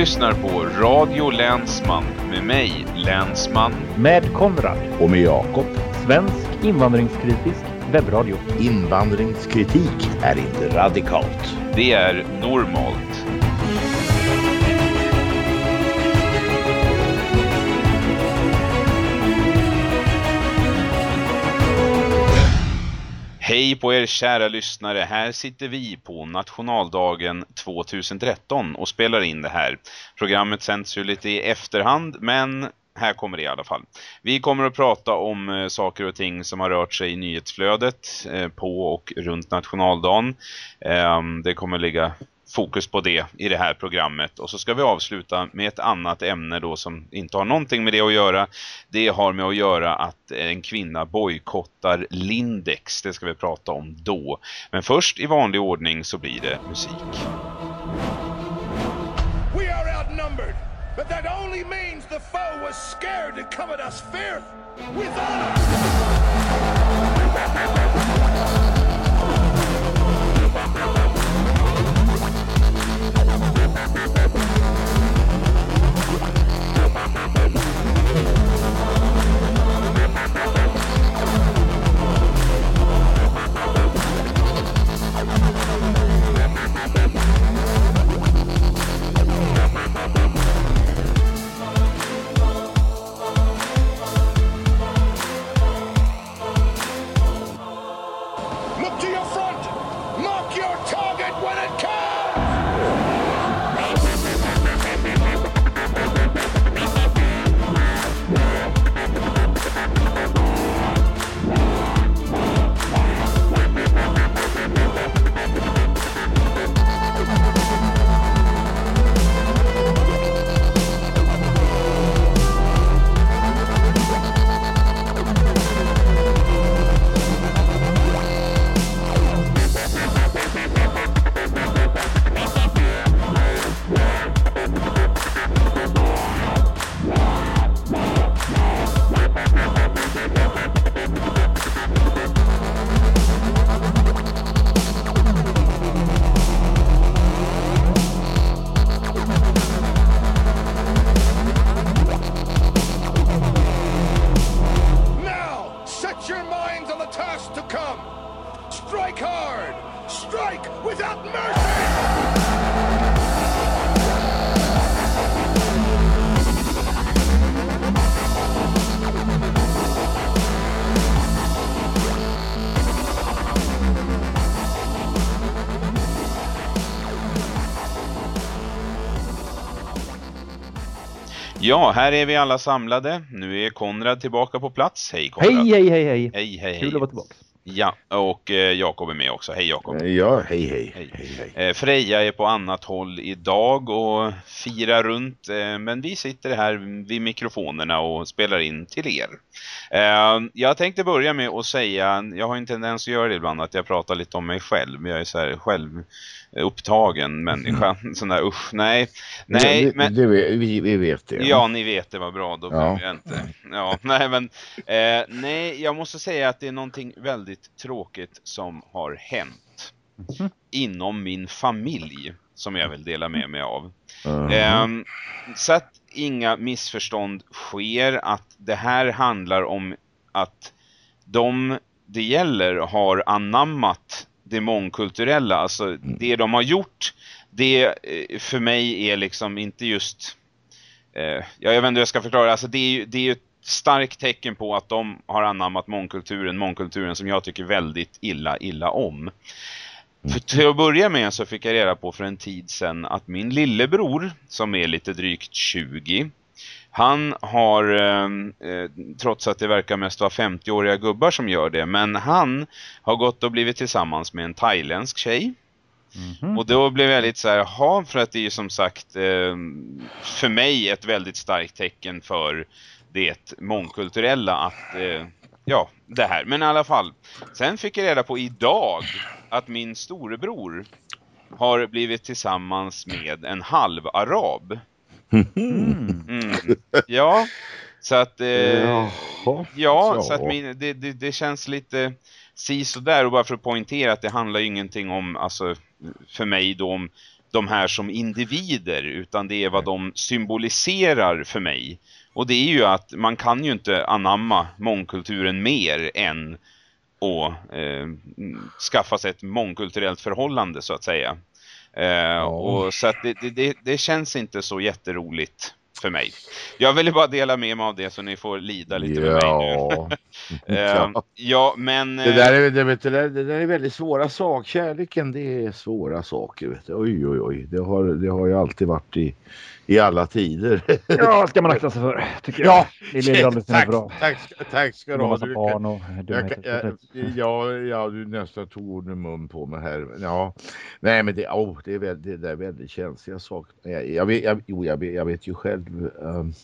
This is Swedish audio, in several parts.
lyssnar på Radio Länsman med mig, Länsman. Med Konrad. Och med Jakob. Svensk invandringskritisk webbradio. Invandringskritik är inte radikalt. Det är normalt. Hej på er kära lyssnare, här sitter vi på nationaldagen 2013 och spelar in det här. Programmet sänds ju lite i efterhand men här kommer det i alla fall. Vi kommer att prata om eh, saker och ting som har rört sig i nyhetsflödet eh, på och runt nationaldagen. Ehm, det kommer ligga fokus på det i det här programmet. Och så ska vi avsluta med ett annat ämne då som inte har någonting med det att göra. Det har med att göra att en kvinna bojkottar Lindex. Det ska vi prata om då. Men först i vanlig ordning så blir det musik. We are outnumbered, but that only means the foe was scared to come at us fierce with honor. Ja, här är vi alla samlade. Nu är Konrad tillbaka på plats. Hej Konrad. Hej, hej, hej, hej. Hej, hej. Kul att vara tillbaka. Ja, och eh, Jakob är med också. Hej Jakob. Ja, hej hej. Hej. hej, hej. Eh, Freja är på annat håll idag och firar runt, eh, men vi sitter här vid mikrofonerna och spelar in till er. Eh, jag tänkte börja med att säga, jag har en tendens att göra det ibland, att jag pratar lite om mig själv. Jag är så här själv upptagen människa. Sån där, usch, nej. Nej, det, men... det, vi, vi vet det. Ja, ni vet det var bra, då Ja. jag inte. Ja, nej men, eh, nej, jag måste säga att det är någonting väldigt tråkigt som har hänt inom min familj som jag vill dela med mig av. Mhm. Ehm, så att inga missförstånd sker, att det här handlar om att de det gäller har anammat det mångkulturella, alltså det de har gjort, det eh, för mig är liksom inte just eh, ja, jag vet inte hur jag ska förklara, alltså det är ju, det är ju ett starkt tecken på att de har anammat mångkulturen, mångkulturen som jag tycker väldigt illa, illa om. För till att börja med så fick jag reda på för en tid sedan att min lillebror, som är lite drygt 20, han har, eh, eh, trots att det verkar mest vara 50-åriga gubbar som gör det, men han har gått och blivit tillsammans med en thailändsk tjej. Mhm. Och då blev jag lite så här, jaha, för att det är ju som sagt eh, för mig ett väldigt starkt tecken för det mångkulturella att, eh, ja, det här. Men i alla fall, sen fick jag reda på idag att min storebror har blivit tillsammans med en halv-arab. Mm. Mm. Ja, så att... Eh, Jaha. Ja, Ja. så att min, det, det, det känns lite si där och bara för att poängtera att det handlar ju ingenting om, alltså för mig då om de här som individer utan det är vad de symboliserar för mig. Och det är ju att man kan ju inte anamma mångkulturen mer än att eh, skaffa sig ett mångkulturellt förhållande så att säga. Eh, ja. och så att det, det, det, känns inte så jätteroligt för mig. Jag ville bara dela med mig av det så ni får lida lite ja. med mig nu. uh, ja, men... Det där, är, det, vet, det där är väldigt svåra saker. Kärleken, det är svåra saker. Vet du. Oj, oj, oj. Det har, det har ju alltid varit i, i alla tider. Ja, ska man akta sig för, tycker jag. Ja, det aldrig tack, bra. Tack, tack ska du ha. Du barn och jag, jag, ja, ja, du nästan tog ord i mun på mig här. Ja, nej, men det, oh, det, är väldigt, det där är väldigt känsliga saker. Jag, jag, vet, jag, jo, jag, vet, jag vet ju själv. Um,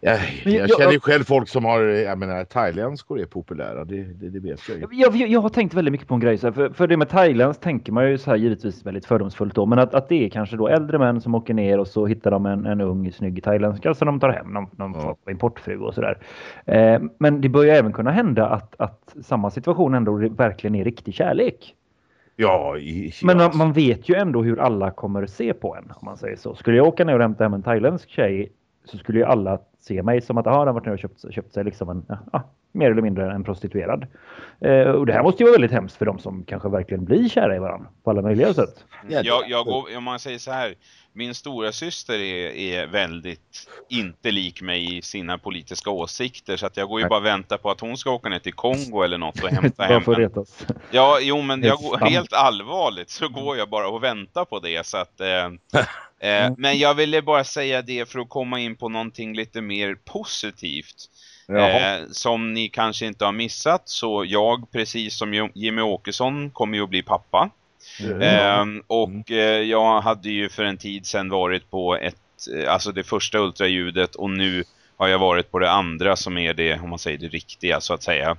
jag, jag känner ju själv folk som har, jag menar thailändskor är populära, det, det, det vet jag, jag jag, har tänkt väldigt mycket på en grej, här, för, för det med thailändsk tänker man ju så här givetvis väldigt fördomsfullt då, men att, att det är kanske då äldre män som åker ner och så hittar de en, en ung snygg thailändska som de tar hem, någon, någon ja. importfru och sådär. Eh, men det börjar även kunna hända att, att samma situation ändå verkligen är riktig kärlek. Ja, i, Men man, man, vet ju ändå hur alla kommer se på en, om man säger så. Skulle jag åka ner och hämta hem en thailändsk tjej så skulle ju alla se mig som att aha, han varit ner och köpt, köpt sig liksom en, ja, mer eller mindre en prostituerad. Eh, och det här måste ju vara väldigt hemskt för de som kanske verkligen blir kära i varandra på alla möjliga sätt. Jag, jag går, om man säger så här, min stora syster är, är väldigt inte lik mig i sina politiska åsikter så att jag går ju bara och väntar på att hon ska åka ner till Kongo eller något och hämta hem. Ja, jo men jag går, helt allvarligt så går jag bara och väntar på det så att eh, Eh, men jag ville bara säga det för att komma in på någonting lite mer positivt. Eh, som ni kanske inte har missat så jag, precis som Jimmy Åkesson, kommer ju att bli pappa. Mm. Eh, och eh, jag hade ju för en tid sedan varit på ett, eh, alltså det första ultraljudet och nu har jag varit på det andra som är det, om man säger det riktiga så att säga.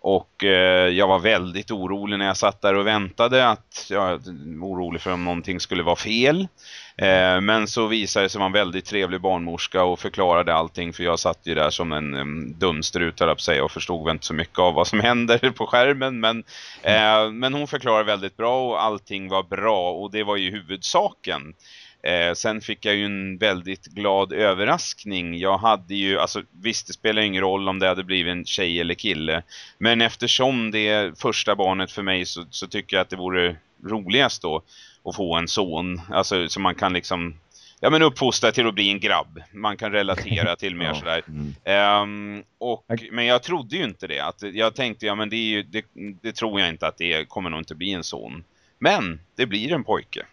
Och eh, jag var väldigt orolig när jag satt där och väntade att jag orolig för om någonting skulle vara fel. Eh, men så visade det sig vara en väldigt trevlig barnmorska och förklarade allting för jag satt ju där som en um, dumstrut höll sig och förstod väl inte så mycket av vad som händer på skärmen men, eh, men hon förklarade väldigt bra och allting var bra och det var ju huvudsaken. Eh, sen fick jag ju en väldigt glad överraskning. Jag hade ju, alltså visst det spelar ingen roll om det hade blivit en tjej eller kille. Men eftersom det är första barnet för mig så, så tycker jag att det vore roligast då att få en son. Alltså så man kan liksom ja, men uppfostra till att bli en grabb. Man kan relatera till mer ja. sådär. Mm. Um, och, men jag trodde ju inte det. Att, jag tänkte, ja men det, ju, det, det, tror jag inte att det kommer nog inte bli en son. Men det blir en pojke.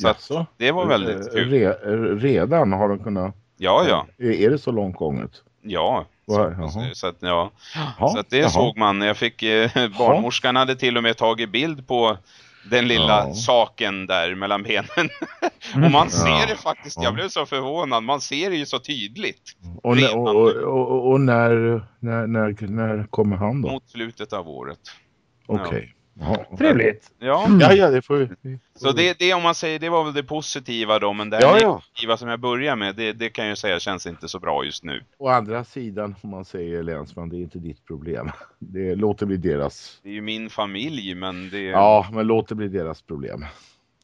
Så att, det var väldigt kul. Re, redan har de kunnat... Ja, ja. Är det så långt gånget? Ja, så, så, att, ja. så att det Jaha. såg man. Jag fick, eh, barnmorskan hade till och med tagit bild på den lilla ja. saken där mellan benen. och man ser ja. det faktiskt, jag blev så förvånad, man ser det ju så tydligt. Och, när, och, och, och, när, när, när, när kommer han då? Mot slutet av året. Okej. Okay. Ja. Trevligt. Ja. ja, ja, det får vi. Så det, det om man säger, det var väl det positiva då, men det ja, ja. negativa som jag börjar med, det, det kan jag säga känns inte så bra just nu. Å andra sidan, om man säger länsman, det är inte ditt problem. Det låter bli deras. Det är ju min familj, men det... Ja, men låt det bli deras problem.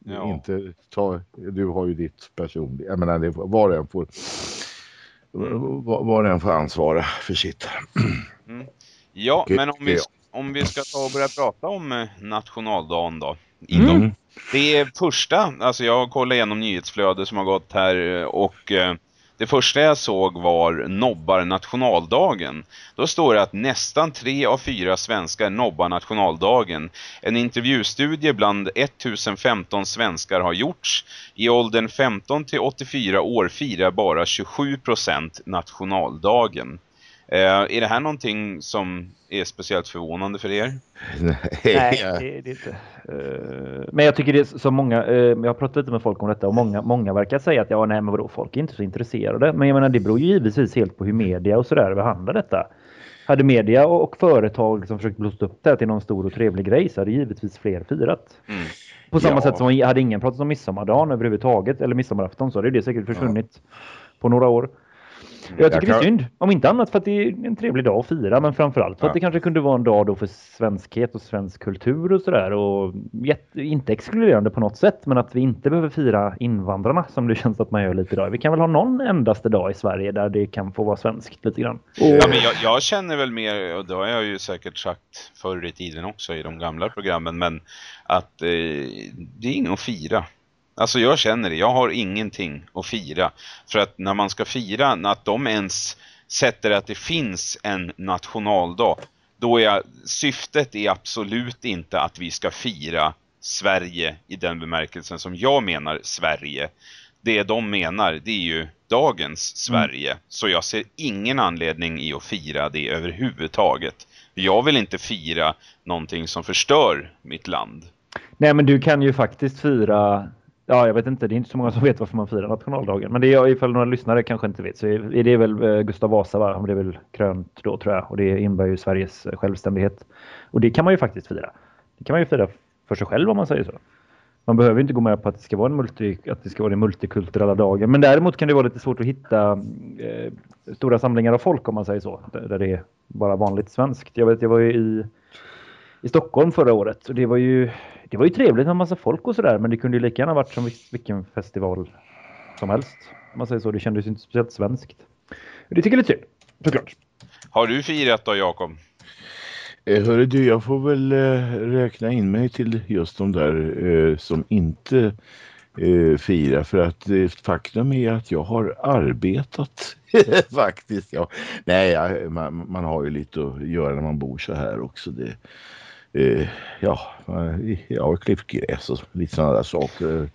Ja. Inte ta, du har ju ditt personliga, jag menar, det, var och en får mm. var, var och en får ansvara för sitt. Mm. Ja, men om vi om vi ska ta och börja prata om eh, nationaldagen då. Mm. Det är första, alltså jag har kollat igenom nyhetsflödet som har gått här eh, och eh, det första jag såg var nobbar nationaldagen. Då står det att nästan tre av fyra svenskar nobbar nationaldagen. En intervjustudie bland 1015 svenskar har gjorts. I åldern 15 till 84 år firar bara 27% nationaldagen. Eh, är det här någonting som är speciellt förvånande för er? Nej, det, det är inte. Uh, men jag tycker det är så många, uh, jag har pratat lite med folk om detta och många, många verkar säga att ja, nej men vadå, folk är inte så intresserade. Men jag menar, det beror ju givetvis helt på hur media och sådär behandlar detta. Hade media och, och företag liksom försökt blåst upp det här till någon stor och trevlig grej så hade givetvis fler firat. Mm. På samma ja. sätt som hade ingen pratat om midsommardagen överhuvudtaget eller midsommarafton så hade det säkert försvunnit ja. på några år. Jag tycker det är synd. Om inte annat för att det är en trevlig dag att fira, men framförallt för ja. att det kanske kunde vara en dag då för svenskhet och svensk kultur och sådär. Och inte exkluderande på något sätt, men att vi inte behöver fira invandrarna som det känns att man gör lite idag. Vi kan väl ha någon endaste dag i Sverige där det kan få vara svenskt lite grann. Och... Ja, men jag, jag, känner väl mer, och det har jag ju säkert sagt förr i tiden också i de gamla programmen, men att eh, det är inget att fira. Alltså jag känner det, jag har ingenting att fira. För att när man ska fira, att de ens sätter att det finns en nationaldag, då är syftet är absolut inte att vi ska fira Sverige i den bemärkelsen som jag menar Sverige. Det de menar, det är ju dagens Sverige. Mm. Så jag ser ingen anledning i att fira det överhuvudtaget. Jag vill inte fira någonting som förstör mitt land. Nej, men du kan ju faktiskt fira Ja, jag vet inte. Det är inte så många som vet varför man firar nationaldagen. Men det är ifall några lyssnare kanske inte vet så är det väl eh, Gustav Vasa, va? Det är väl krönt då tror jag. Och det innebär ju Sveriges eh, självständighet. Och det kan man ju faktiskt fira. Det kan man ju fira för sig själv om man säger så. Man behöver inte gå med på att det ska vara en multi, att det ska vara den multikulturella dagen. Men däremot kan det vara lite svårt att hitta eh, stora samlingar av folk om man säger så. Där det är bara vanligt svenskt. Jag vet, jag var ju i i Stockholm förra året. Och det var ju, det var ju trevligt med en massa folk och sådär. Men det kunde ju lika gärna varit som vilken festival som helst. Om man säger så. Det kändes inte speciellt svenskt. Det tycker jag är lite synd, såklart. Har du firat då, Jakob? Eh, hörru du, jag får väl eh, räkna in mig till just de där eh, som inte eh, firar. För att eh, faktum är att jag har arbetat faktiskt. Ja. Nej, man, man, har ju lite att göra när man bor så här också. Det, eh, ja, jag har klippt gräs och lite sådana där saker.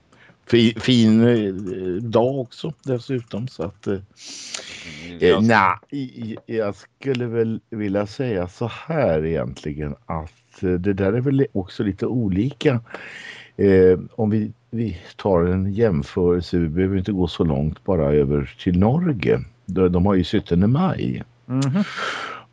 Fin, fin eh, dag också dessutom så att eh, mm, eh nej, jag skulle väl vilja säga så här egentligen att eh, det där är väl också lite olika. Eh, om vi, vi tar en jämförelse, vi behöver inte gå så långt bara över till Norge. De, de har ju 17 maj. Mm -hmm.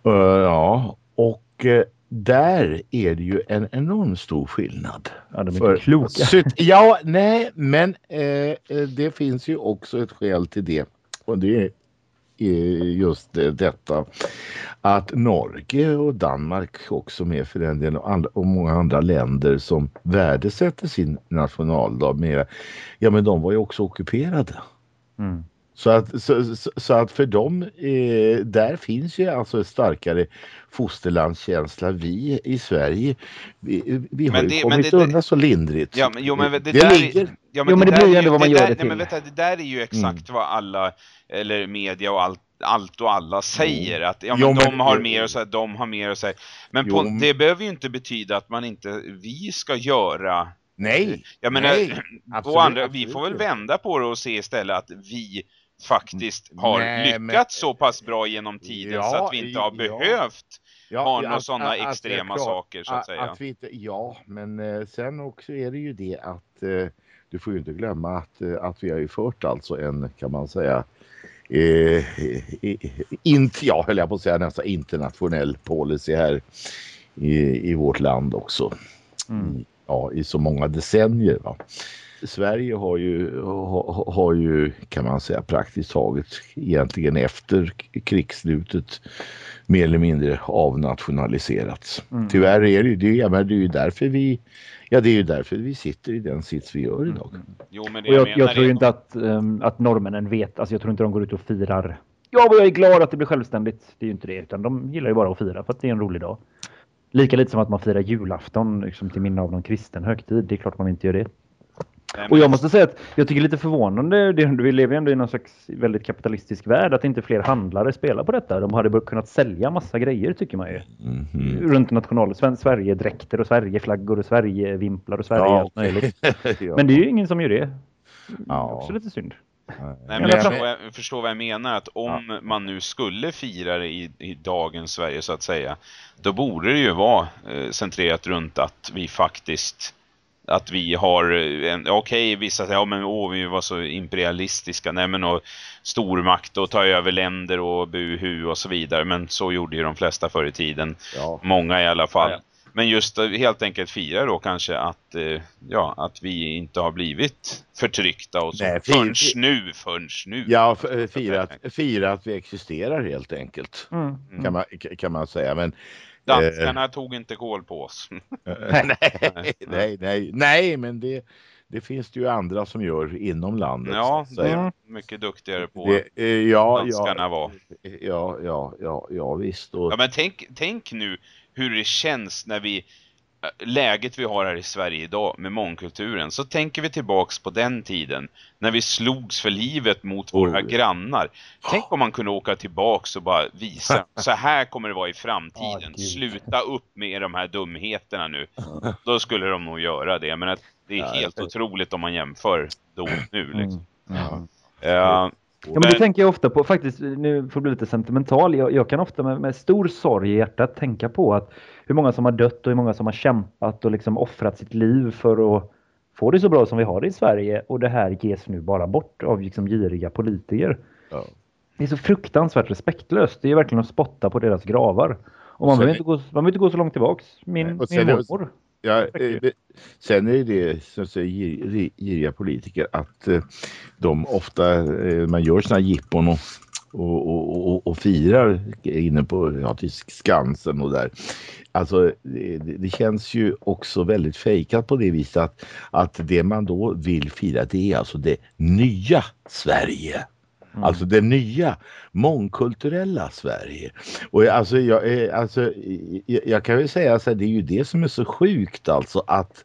uh, ja, och där är det ju en enormt stor skillnad. Ja, de är För, kloka. Ja, nej, men eh, det finns ju också ett skäl till det. Och det är just detta att Norge och Danmark också med för den delen och, andra, och många andra länder som värdesätter sin nationaldag mer. Ja, men de var ju också ockuperade. Mm. Så att, så, så, att för dem, eh, där finns ju alltså en starkare fosterlandskänsla. Vi i Sverige, vi, vi har det, ju kommit det, undan så lindrigt. Ja, men, jo, men det, det där, ligger... ja, men, jo, men det, det blir ju ändå vad man gör det till. Nej, men du, det där är ju exakt mm. vad alla, eller media och allt allt och alla säger att ja, men jo, de har mer och så de har mer och så Men jo, på, det behöver ju inte betyda att man inte vi ska göra Nej. Jag menar, nej, absolut, andra, vi får väl vända på det och se istället att vi faktiskt har Nej, lyckats men... så pass bra genom tiden ja, så att vi inte har ja. behövt ja, ha några sådana extrema klart, saker så att, att säga. Att inte, ja, men eh, sen också är det ju det att eh, du får ju inte glömma att, eh, att vi har ju fört alltså en, kan man säga, eh, inte, ja, höll jag på att säga nästan internationell policy här i, i vårt land också. Mm. Ja, i så många decennier. Va? Sverige har ju, har, har ju kan man säga praktiskt taget egentligen efter krigsslutet mer eller mindre avnationaliserats. Mm. Tyvärr är det ju det, men det är ju därför vi Ja, det är ju därför vi sitter i den sits vi gör idag. Mm. Jo, men det jag, jag, jag tror det... inte att, um, att norrmännen vet, alltså jag tror inte de går ut och firar. Ja, men jag är glad att det blir självständigt. Det är ju inte det, utan de gillar ju bara att fira för att det är en rolig dag. Lika lite som att man firar julafton liksom, till minne av någon kristen högtid. Det är klart man inte gör det. Och jag måste säga att jag tycker lite förvånande, vi lever ju ändå i någon slags väldigt kapitalistisk värld, att inte fler handlare spelar på detta. De hade kunnat sälja massa grejer tycker man ju. Mm -hmm. Runt national, Sverigedräkter och Sverigeflaggor och Sverigevimplar och Sverige ja, allt möjligt. ja. Men det är ju ingen som gör det. Ja. Också lite synd. Nej, men jag förstår, jag förstår vad jag menar att om ja. man nu skulle fira det i, i dagens Sverige så att säga då borde det ju vara eh, centrerat runt att vi faktiskt att vi har okej okay, vissa säger ja men åh vi var så imperialistiska nej men och stormakt och ta över länder och buhu och så vidare men så gjorde ju de flesta förr i tiden ja. många i alla fall Men just helt enkelt fira då kanske att, eh, ja, att vi inte har blivit förtryckta och så. Nej, förrän nu, förrän nu. Ja, eh, fira att, fira att vi existerar helt enkelt. Mm. Kan, man, kan man säga. Men, Danskarna eh, tog inte kol på oss. nej, nej, nej, nej, men det, det finns det ju andra som gör inom landet. Ja, det är mycket duktigare på det, eh, ja, danskarna ja, var. Ja, ja, ja, ja visst. Och... Ja, men tänk, tänk nu hur det känns när vi läget vi har här i Sverige idag med mångkulturen så tänker vi tillbaks på den tiden när vi slogs för livet mot våra oh. grannar. Tänk om man kunde åka tillbaks och bara visa så här kommer det vara i framtiden. Oh, Sluta upp med de här dumheterna nu. Då skulle de nog göra det. Men det är helt ja, otroligt om man jämför då och nu. Liksom. Mm. Ja. Uh, Ja, men det tänker jag ofta på, faktiskt, nu får jag bli lite sentimental. Jag, jag kan ofta med, med, stor sorg i hjärtat tänka på att hur många som har dött och hur många som har kämpat och liksom offrat sitt liv för att få det så bra som vi har det i Sverige. Och det här ges nu bara bort av liksom giriga politiker. Ja. Det är så fruktansvärt respektlöst. Det är verkligen att spotta på deras gravar. Och man behöver inte, gå, man behöver inte gå så långt tillbaks. Min, min mormor. Ja, eh, sen är det att säga giriga politiker att eh, de ofta, eh, man gör sådana jippon och, och, och, och, firar inne på ja, till Skansen och där. Alltså det, det, känns ju också väldigt fejkat på det viset att, att det man då vill fira det är alltså det nya Sverige. Mm. Alltså det nya mångkulturella Sverige. Och alltså jag, alltså, jag, jag kan väl säga så här, det är ju det som är så sjukt alltså att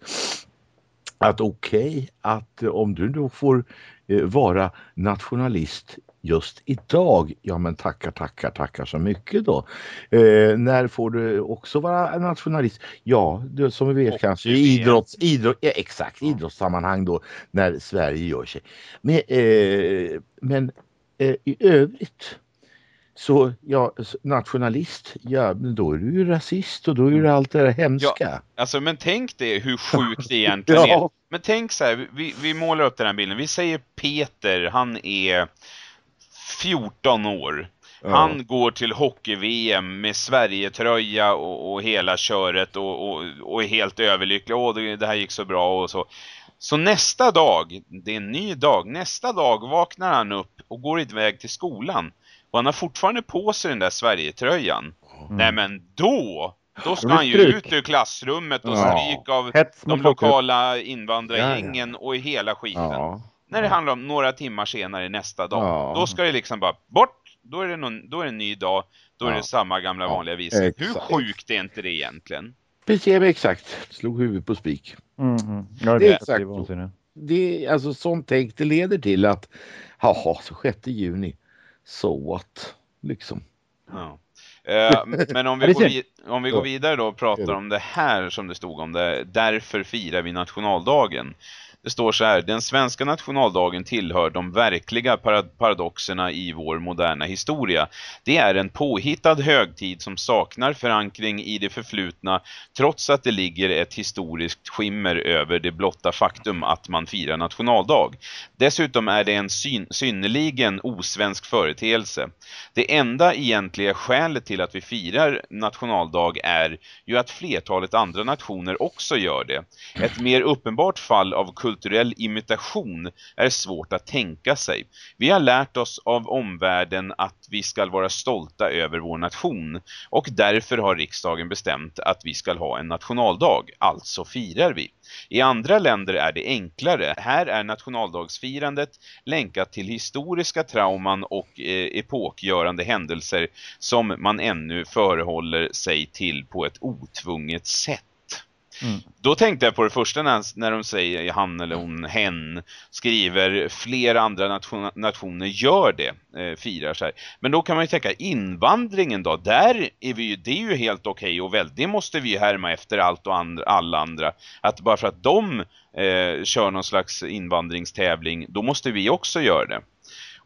att okej okay, att om du då får eh, vara nationalist just idag, ja men tackar, tackar, tackar så mycket då. Eh, när får du också vara nationalist? Ja, det, som vi vet och kanske i idrotts, idrott, ja, exakt, ja. idrottssammanhang då när Sverige gör sig. Men, eh, men eh, i övrigt så ja, nationalist, ja då är du ju rasist och då är det mm. allt det där hemska. Ja, alltså men tänk det hur sjukt det egentligen ja. är. Men tänk så här, vi, vi målar upp den här bilden. Vi säger Peter, han är 14 år. Ja. Han går till hockey-VM med Sverige-tröja och, och, hela köret och, och, och är helt överlycklig. Åh, det, det här gick så bra och så. Så nästa dag, det är en ny dag, nästa dag vaknar han upp och går iväg till skolan. Och han har fortfarande på sig den där Sverigetröjan. Mm. Nej men då, då ska han ju ut ur klassrummet och stryk av de lokala invandrargängen och i hela skiten. Ja. När det handlar om några timmar senare nästa dag. Ja. Då ska det liksom bara bort. Då är det, någon, då är det en ny dag. Då är det samma gamla vanliga visor. Hur sjukt är inte det egentligen? Precis, exakt. Slog huvudet på spik. Mm, mm. Ja, det är exakt. Det är alltså sånt tänk det leder till att jaha, så 6 juni. Så what? Liksom. Ja. Eh, men om vi, går om vi går vidare då och pratar om det här som det stod om det. Därför firar vi nationaldagen. Det står så här, den svenska nationaldagen tillhör de verkliga paradoxerna i vår moderna historia. Det är en påhittad högtid som saknar förankring i det förflutna trots att det ligger ett historiskt skimmer över det blotta faktum att man firar nationaldag. Dessutom är det en syn synnerligen osvensk företeelse. Det enda egentliga skälet till att vi firar nationaldag är ju att flertalet andra nationer också gör det. Ett mer uppenbart fall av kultur kulturell imitation är svårt att tänka sig. Vi har lärt oss av omvärlden att vi ska vara stolta över vår nation och därför har riksdagen bestämt att vi ska ha en nationaldag, alltså firar vi. I andra länder är det enklare. Här är nationaldagsfirandet länkat till historiska trauman och eh, epokgörande händelser som man ännu förehåller sig till på ett otvunget sätt. Mm. Då tänkte jag på det första när, när de säger han eller hon, hen skriver flera andra nation, nationer gör det, eh, firar sig. Men då kan man ju tänka invandringen då, där är vi ju, det är ju helt okej okay och väl, det måste vi härma efter allt och andra, alla andra. Att bara för att de eh, kör någon slags invandringstävling, då måste vi också göra det.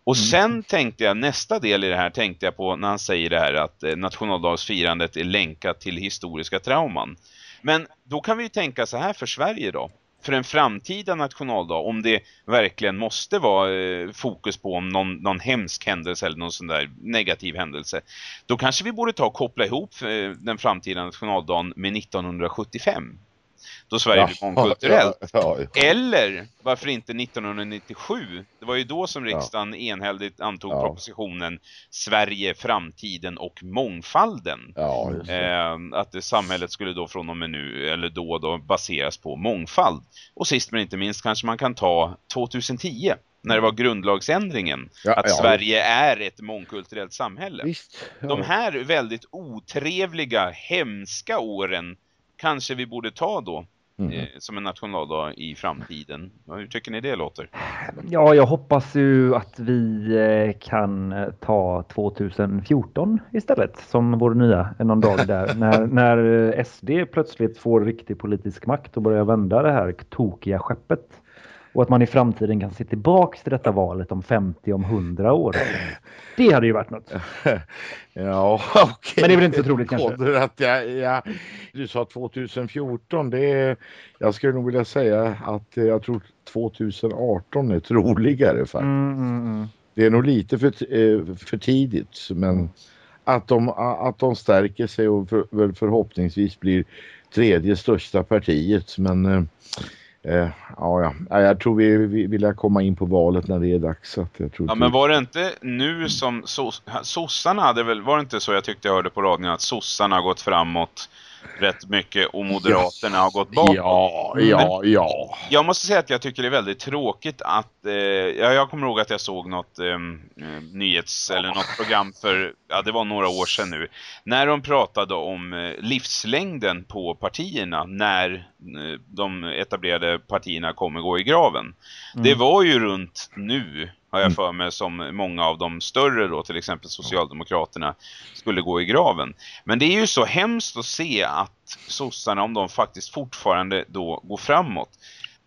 Och mm. sen tänkte jag, nästa del i det här tänkte jag på när han säger det här att eh, nationaldagsfirandet är länkat till historiska trauman. Men då kan vi ju tänka så här för Sverige då. för en framtida nationaldag om det verkligen måste vara eh, fokus på om någon, någon hemsk händelse eller någon sån där negativ händelse då kanske vi borde ta och koppla ihop eh, den framtida nationaldagen med 1975 då Sverige ja, blev mångkulturellt. Ja, ja, Eller varför inte 1997? Det var ju då som riksdagen enhälligt antog propositionen Sverige, framtiden och mångfalden. Eh, att det, samhället skulle då från och med nu, eller då, då baseras på mångfald. Och sist men inte minst kanske man kan ta 2010 när det var grundlagsändringen ja, att ja. Sverige är ett mångkulturellt samhälle. Visst, ja. De här väldigt otrevliga, hemska åren kanske vi borde ta då mm. som en nationaldag i framtiden. Hur tycker ni det låter? Ja, jag hoppas ju att vi eh, kan eh, ta 2014 istället som vår nya någon dag där. när, när SD plötsligt får riktig politisk makt och börjar vända det här tokiga skeppet. Och att man i framtiden kan se tillbaks till detta valet om 50, om 100 år. Det hade ju varit något. ja, okej. Okay. Men det är väl inte så troligt kanske? Att jag, jag, du sa 2014. Det är, jag skulle nog vilja säga att jag tror 2018 är troligare faktiskt. Mm, mm, mm. Det är nog lite för, eh, för tidigt. Men att de, att de stärker sig och för, förhoppningsvis blir tredje största partiet. Men eh, ja, ja, jag tror vi, vi vill komma in på valet när det är dags. Att jag tror ja, men var det inte nu som sossarna hade väl, var det inte så jag tyckte jag hörde på radion att sossarna har gått framåt rätt mycket och Moderaterna ja. har gått bakåt. Ja, ja, ja. Jag måste säga att jag tycker det är väldigt tråkigt att, eh, ja, jag kommer ihåg att jag såg något ehm, eh, nyhets eller något program för, ja det var några år sedan nu, när de pratade om eh, livslängden på partierna när eh, de etablerade partierna kommer gå i graven. Mm. Det var ju runt nu har jag mm. för mig som många av de större då, till exempel Socialdemokraterna skulle gå i graven. Men det är ju så hemskt att se att sossarna, om de faktiskt fortfarande då går framåt.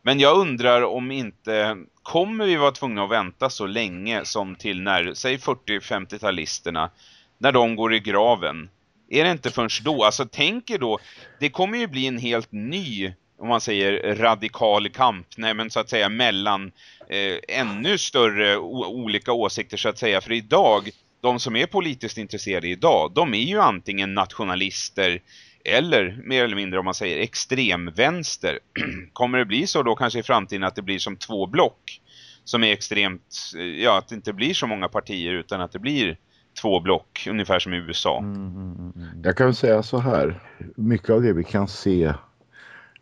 Men jag undrar om inte, kommer vi vara tvungna att vänta så länge som till när, säg 40-50-talisterna, när de går i graven? Är det inte först då? Alltså tänker då, det kommer ju bli en helt ny om man säger radikal kamp, nej men så att säga mellan eh, ännu större olika åsikter så att säga. För idag, de som är politiskt intresserade idag, de är ju antingen nationalister eller mer eller mindre om man säger extremvänster. Kommer det bli så då kanske i framtiden att det blir som två block som är extremt, eh, ja att det inte blir så många partier utan att det blir två block, ungefär som i USA. Mm, mm, mm. mm. Jag kan säga så här, mycket av det vi kan se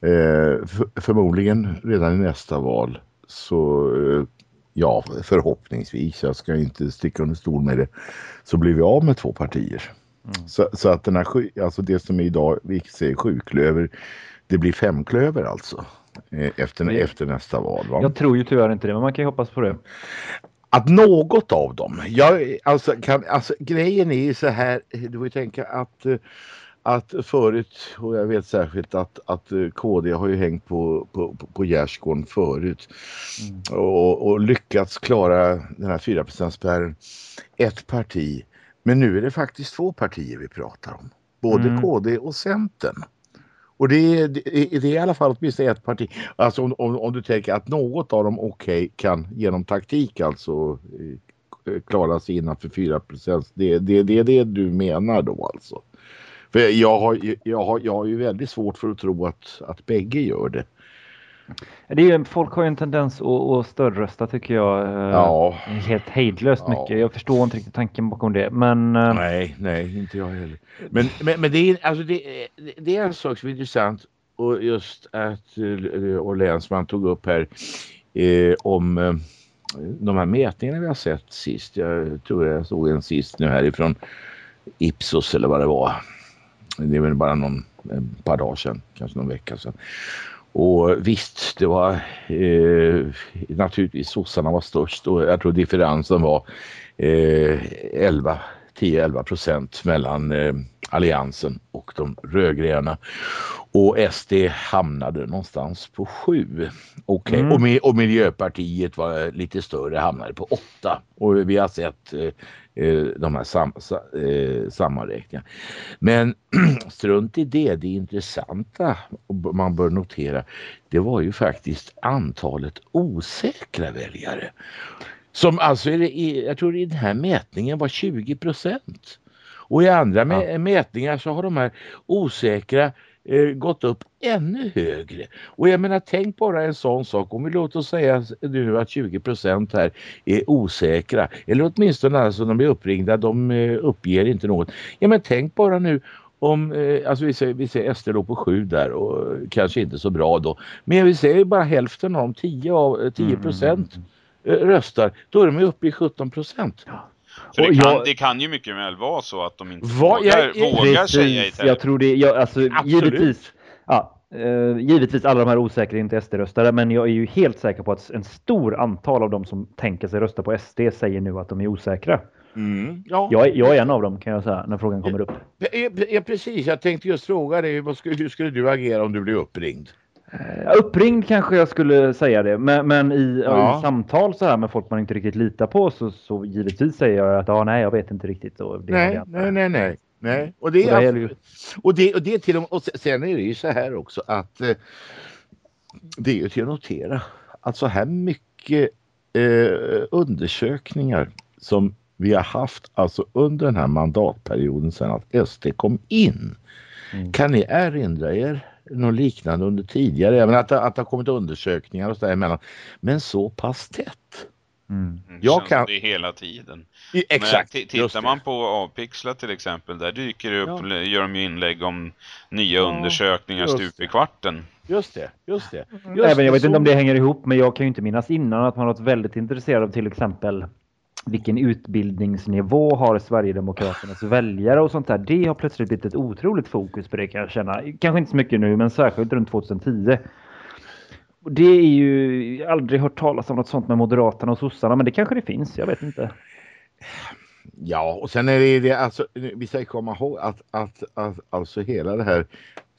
eh, för, förmodligen redan i nästa val så eh, ja, förhoppningsvis, jag ska inte sticka under stol med det, så blir vi av med två partier. Mm. Så, så, att den här, alltså det som är idag, vi säger sjuklöver, det blir femklöver alltså eh, efter, det, efter nästa val. Va? Jag tror ju tyvärr inte det, men man kan ju hoppas på det. Att något av dem, jag, alltså, kan, alltså grejen är ju så här, du får ju tänka att eh, att förut, och jag vet särskilt att, att eh, KD har ju hängt på, på, på gärdsgården förut mm. och, och, lyckats klara den här 4%-spärren. Ett parti, men nu är det faktiskt två partier vi pratar om. Både mm. KD och Centern. Och det är, det, det är i alla fall åtminstone ett parti. Alltså om, om, om du tänker att något av dem okej okay, kan genom taktik alltså eh, klara sig innanför 4 Det, det, det är det du menar då alltså. För jag har, jag, har, jag har ju väldigt svårt för att tro att, att bägge gör det. Det är, folk har ju en tendens att, att störrösta tycker jag. Eh, ja. Helt hejdlöst ja. mycket. Jag förstår inte riktigt tanken bakom det. Men... Eh, nej, nej, inte jag heller. Men, men, men det, är, alltså det, det är en sak som är intressant. Och just att eh, och Länsman tog upp här eh, om eh, de här mätningarna vi har sett sist. Jag tror jag såg en sist nu härifrån Ipsos eller vad det var. Det är väl bara någon ett par dagar sedan, kanske någon vecka sedan. Och visst, det var eh, naturligtvis sossarna var störst och jag tror differensen var eh, 11 10-11 procent mellan eh, Alliansen och de rödgröna. Och SD hamnade någonstans på sju. Okay. Mm. Och, och, Miljöpartiet var lite större, hamnade på åtta. Och vi har sett eh, de här sam, eh, sammanräkningarna. Men strunt i det, det intressanta man bör notera det var ju faktiskt antalet osäkra väljare. Som alltså, jag tror i den här mätningen var 20 procent. Och i andra ja. mätningar så har de här osäkra eh, gått upp ännu högre. Och jag menar tänk bara en sån sak om vi låter oss säga nu att 20 procent här är osäkra eller åtminstone alltså de är uppringda, de eh, uppger inte något. Ja men tänk bara nu om, eh, alltså vi säger, vi säger SD låg på sju där och kanske inte så bra då. Men vi säger bara hälften av dem, 10 av 10 eh, procent mm, mm. röstar, då är de uppe i 17 procent. Ja. För det kan, jag, det kan ju mycket väl vara så att de inte vad, vågar, jag, vågar precis, säga istället. Jag tror det, jag, alltså Absolut. givetvis. Ja, Uh, givetvis alla de här osäkra inte SD-röstare, men jag är ju helt säker på att en stor antal av de som tänker sig rösta på SD säger nu att de är osäkra. Mm, ja. jag, jag, är en av dem kan jag säga när frågan kommer upp. Ja, precis, jag tänkte just fråga dig, hur skulle du agera om du blev uppringd? Uh, uppringd kanske jag skulle säga det, men, men i, ja. i, samtal så här med folk man inte riktigt litar på så, så givetvis säger jag att ah, nej, jag vet inte riktigt. Och det nej, nej, nej, nej. Nej, och det är, alltså, och det, och det är till och, och sen är det ju så här också att eh, det är ju till att notera att så här mycket eh, undersökningar som vi har haft alltså under den här mandatperioden sedan att SD kom in. Mm. Kan ni erinra er något liknande under tidigare? Även att, att det har kommit undersökningar och så emellan. Men så pass tätt. Mm. mm. Jag kan... Det hela tiden. I, exakt. Men tittar man på Avpixla till exempel, där dyker det upp, ja. gör de ju inlägg om nya ja, undersökningar stup i kvarten. Just det, just det. Mm. Just Även, jag vet så... inte om det hänger ihop, men jag kan ju inte minnas innan att man varit väldigt intresserad av till exempel vilken utbildningsnivå har Sverigedemokraternas väljare och sånt där. Det har plötsligt blivit ett otroligt fokus på det kan jag känna. Kanske inte så mycket nu, men särskilt runt 2010. Det är ju aldrig hört talas om något sånt med Moderaterna och sossarna, men det kanske det finns. Jag vet inte. Ja, och sen är det, det alltså, vi ska komma ihåg att, att, att alltså hela det här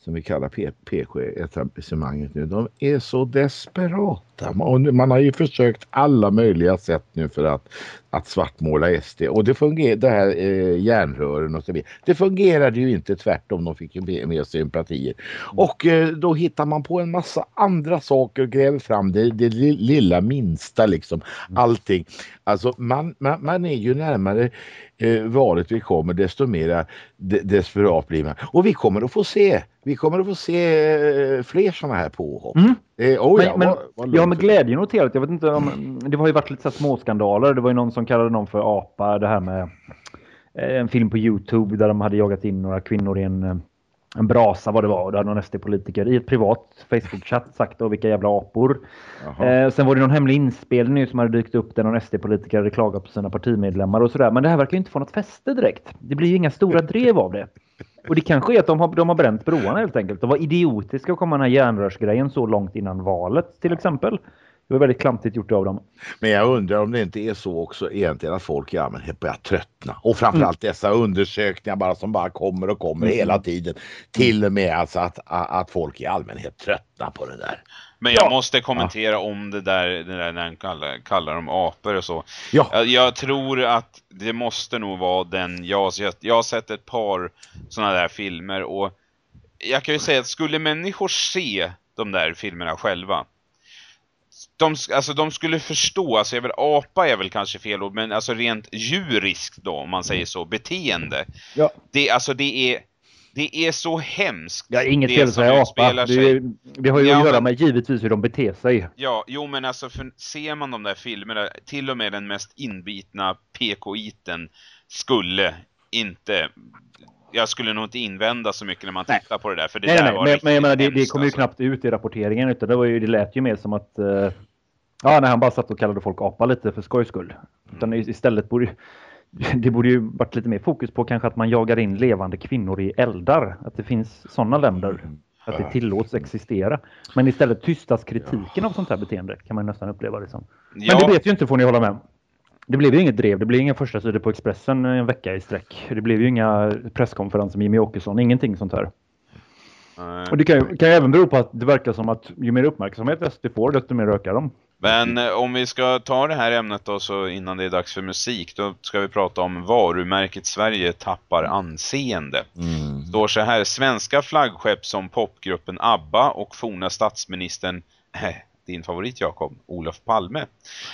som vi kallar PK-etablissemanget nu, de är så desperata. Man, man har ju försökt alla möjliga sätt nu för att, att svartmåla SD och det fungerar, det här eh, järnrören och så vidare. Det fungerade ju inte tvärtom, de fick ju mer sympatier. Och eh, då hittar man på en massa andra saker och gräver fram det, det lilla minsta liksom, allting. Alltså man, man, man är ju närmare eh, valet vi kommer desto mer de desperat blir man. Och vi kommer att få se, vi kommer att få se eh, fler sådana här påhopp. Mm. Eh, oh ja, men, vad, vad jag har med glädje noterat, jag vet inte om, det har ju varit lite så småskandaler. Det var ju någon som kallade någon för apa, det här med eh, en film på Youtube där de hade jagat in några kvinnor i en, eh, en brasa vad det var. Och det hade någon SD-politiker i ett privat Facebook-chatt sagt och vilka jävla apor. Eh, sen var det någon hemlig inspelning som hade dykt upp där någon SD-politiker hade klagat på sina partimedlemmar och sådär. Men det här verkar inte få något fäste direkt. Det blir ju inga stora drev av det. Och det kanske är att de har, de har bränt broarna helt enkelt. De var idiotiska att komma den här järnrörsgrejen så långt innan valet till exempel. Det var väldigt klantigt gjort av dem. Men jag undrar om det inte är så också egentligen att folk i allmänhet börjar tröttna. Och framförallt mm. dessa undersökningar bara som bara kommer och kommer mm. hela tiden. Till och med alltså att, att folk i allmänhet tröttnar på det där. Men jag ja. måste kommentera ja. om det där, det där när han kallar, kallar dem apor och så. Ja. Jag, jag, tror att det måste nog vara den jag, jag, jag har sett ett par sådana där filmer och jag kan ju säga att skulle människor se de där filmerna själva de, alltså de skulle förstå, alltså jag vill, apa är väl kanske fel ord, men alltså rent djuriskt då, om man säger så, beteende. Ja. Det, alltså det är, det är så hemskt. Ja, inget fel att säga apa. Det, det har ju ja, att göra med givetvis hur de beter sig. Ja, jo men alltså för, ser man de där filmerna, till och med den mest inbitna PK-iten skulle inte jag skulle nog inte invända så mycket när man tittar på det där. För det nej, där nej, var men, men jag menar, det, det kom ju alltså. knappt ut i rapporteringen. Utan det, var ju, det lät ju mer som att... Uh, ja, när han bara satt och kallade folk apa lite för skojs skull. Utan mm. istället borde det borde ju varit lite mer fokus på kanske att man jagar in levande kvinnor i eldar. Att det finns sådana länder. Mm. Att det tillåts existera. Men istället tystas kritiken av sånt här beteende kan man nästan uppleva det som. Men ja. det vet ju inte får ni hålla med Det blev ju inget drev. Det blev inga första sidor på Expressen en vecka i sträck. Det blev ju inga presskonferenser med Jimmy Åkesson. Ingenting sånt här. Och det kan ju, kan ju även bero på att det verkar som att ju mer uppmärksamhet SD får, desto mer ökar de. Men eh, om vi ska ta det här ämnet då så innan det är dags för musik då ska vi prata om varumärket Sverige tappar anseende. Mm. Står så här, svenska flaggskepp som popgruppen ABBA och forna statsministern äh, din favorit Jakob, Olof Palme.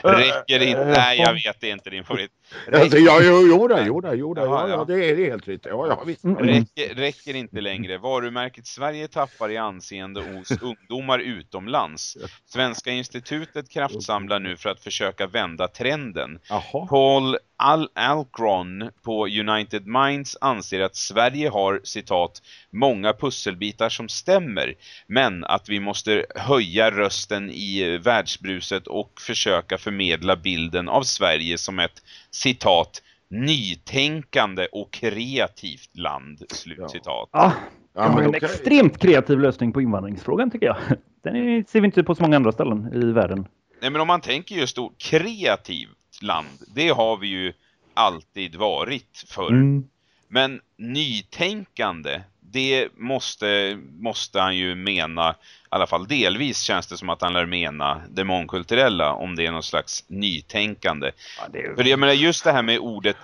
Räcker inte, nej jag vet det är inte din favorit. Alltså, ja, jo, jo, då, jo, då, jo, då, ja, ja, det är helt rätt. Ja, ja, visst. Räcker, räcker inte längre. Varumärket Sverige tappar i anseende hos ungdomar utomlands. Svenska institutet kraftsamlar nu för att försöka vända trenden. Aha. Paul Al Alcron på United Minds anser att Sverige har, citat, många pusselbitar som stämmer, men att vi måste höja rösten i världsbruset och försöka förmedla bilden av Sverige som ett citat, nytänkande och kreativt land, slutcitat. Ja. Ja, ja en okay. extremt kreativ lösning på invandringsfrågan tycker jag. Den ser vi inte på så många andra ställen i världen. Nej, men om man tänker just då kreativt land, det har vi ju alltid varit för. Mm. Men nytänkande, det måste, måste han ju mena, i alla fall delvis känns det som att han lär mena det mångkulturella, om det är någon slags nytänkande. Ja, är... För jag menar just det här med ordet,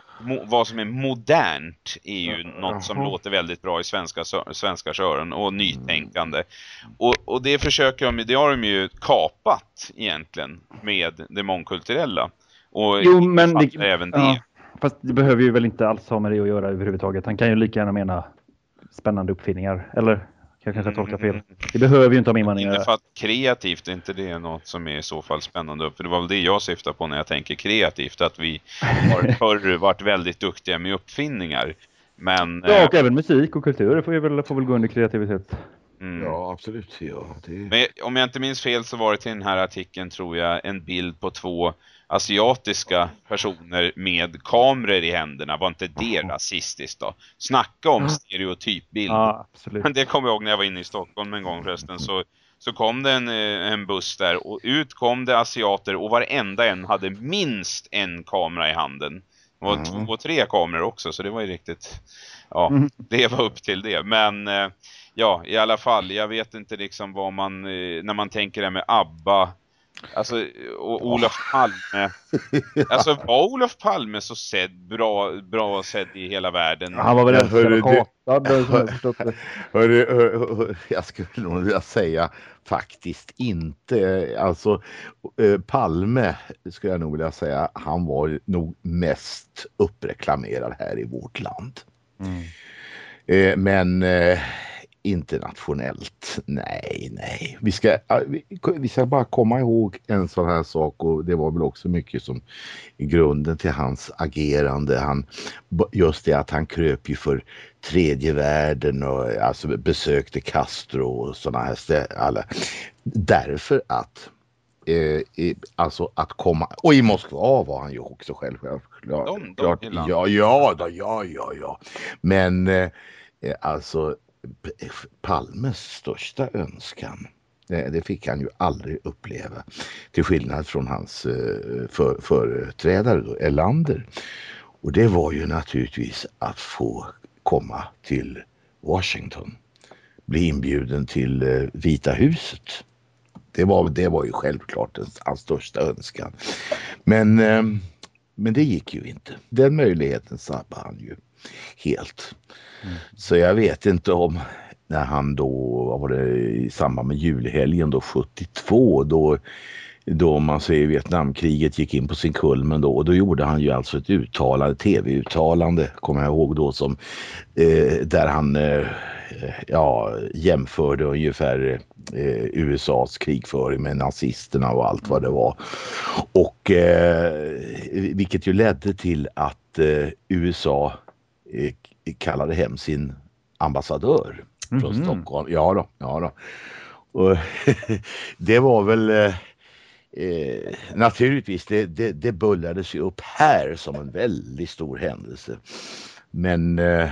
vad som är modernt är ju uh något som låter väldigt bra i svenska, svenska kören och nytänkande. Mm. Och, och det försöker de, det har de ju kapat egentligen med det mångkulturella. Och jo, men det, även det. Ja, fast det behöver ju väl inte alls ha med det att göra överhuvudtaget. Han kan ju lika gärna mena spännande uppfinningar. Eller jag kanske tolkar fel. Det behöver ju inte ha med invandring Inte för att kreativt är inte det något som är i så fall spännande. För det var väl det jag syftar på när jag tänker kreativt. Att vi har förr varit väldigt duktiga med uppfinningar. Men, ja, och äh, även musik och kultur får, väl, får väl gå under kreativitet. Mm. Ja, absolut. Ja, det... Men om jag inte minns fel så var det till den här artikeln tror jag en bild på två asiatiska personer med kameror i händerna. Var inte det rasistiskt då? Snacka om stereotypbild. Ja, absolut. Det kommer jag ihåg när jag var inne i Stockholm en gång förresten. Så, så kom det en, eh, en buss där och ut kom det asiater och varenda en hade minst en kamera i handen. Det var mm. två, tre kameror också så det var ju riktigt, ja, mm. det var upp till det. Men eh, ja, i alla fall, jag vet inte liksom vad man, eh, när man tänker det med ABBA Alltså, och Olof Palme. Alltså, var Olof Palme så sedd, bra, bra sedd i hela världen? Han var väl en hörru, hatad, hörru, hörru, jag skulle nog vilja säga faktiskt inte. Alltså, eh, Palme skulle jag nog vilja säga, han var nog mest uppreklamerad här i vårt land. Mm. Eh, men eh, internationellt. Nej, nej. Vi ska, vi ska bara komma ihåg en sån här sak och det var väl också mycket som grunden till hans agerande. Han, just det att han kröp ju för tredje världen och alltså besökte Castro och sådana här ställen. Därför att eh, alltså att komma och i Moskva var han ju också själv. Klart, de ja, ja, ja, ja, ja. Men eh, alltså Palmes största önskan. Eh, det fick han ju aldrig uppleva. Till skillnad från hans eh, för, företrädare Erlander. Och det var ju naturligtvis att få komma till Washington. Bli inbjuden till eh, Vita huset. Det var, det var ju självklart hans största önskan. Men, men det gick ju inte. Den möjligheten sabbade han ju helt. Mm. Så jag vet inte om när han då, vad var det, i samband med julhelgen då 72 då då man säger Vietnamkriget gick in på sin kulmen då och då gjorde han ju alltså ett uttalande, tv-uttalande kommer jag ihåg då som eh, där han eh, ja, jämförde ungefär eh, USAs krigföring med nazisterna och allt vad det var. Och eh, vilket ju ledde till att eh, USA kallade hem sin ambassadör mm -hmm. från mhm. Stockholm. Ja då, ja då. Och det var väl eh, eh, naturligtvis, det, det, det bullades ju upp här som en väldigt stor händelse. Men eh,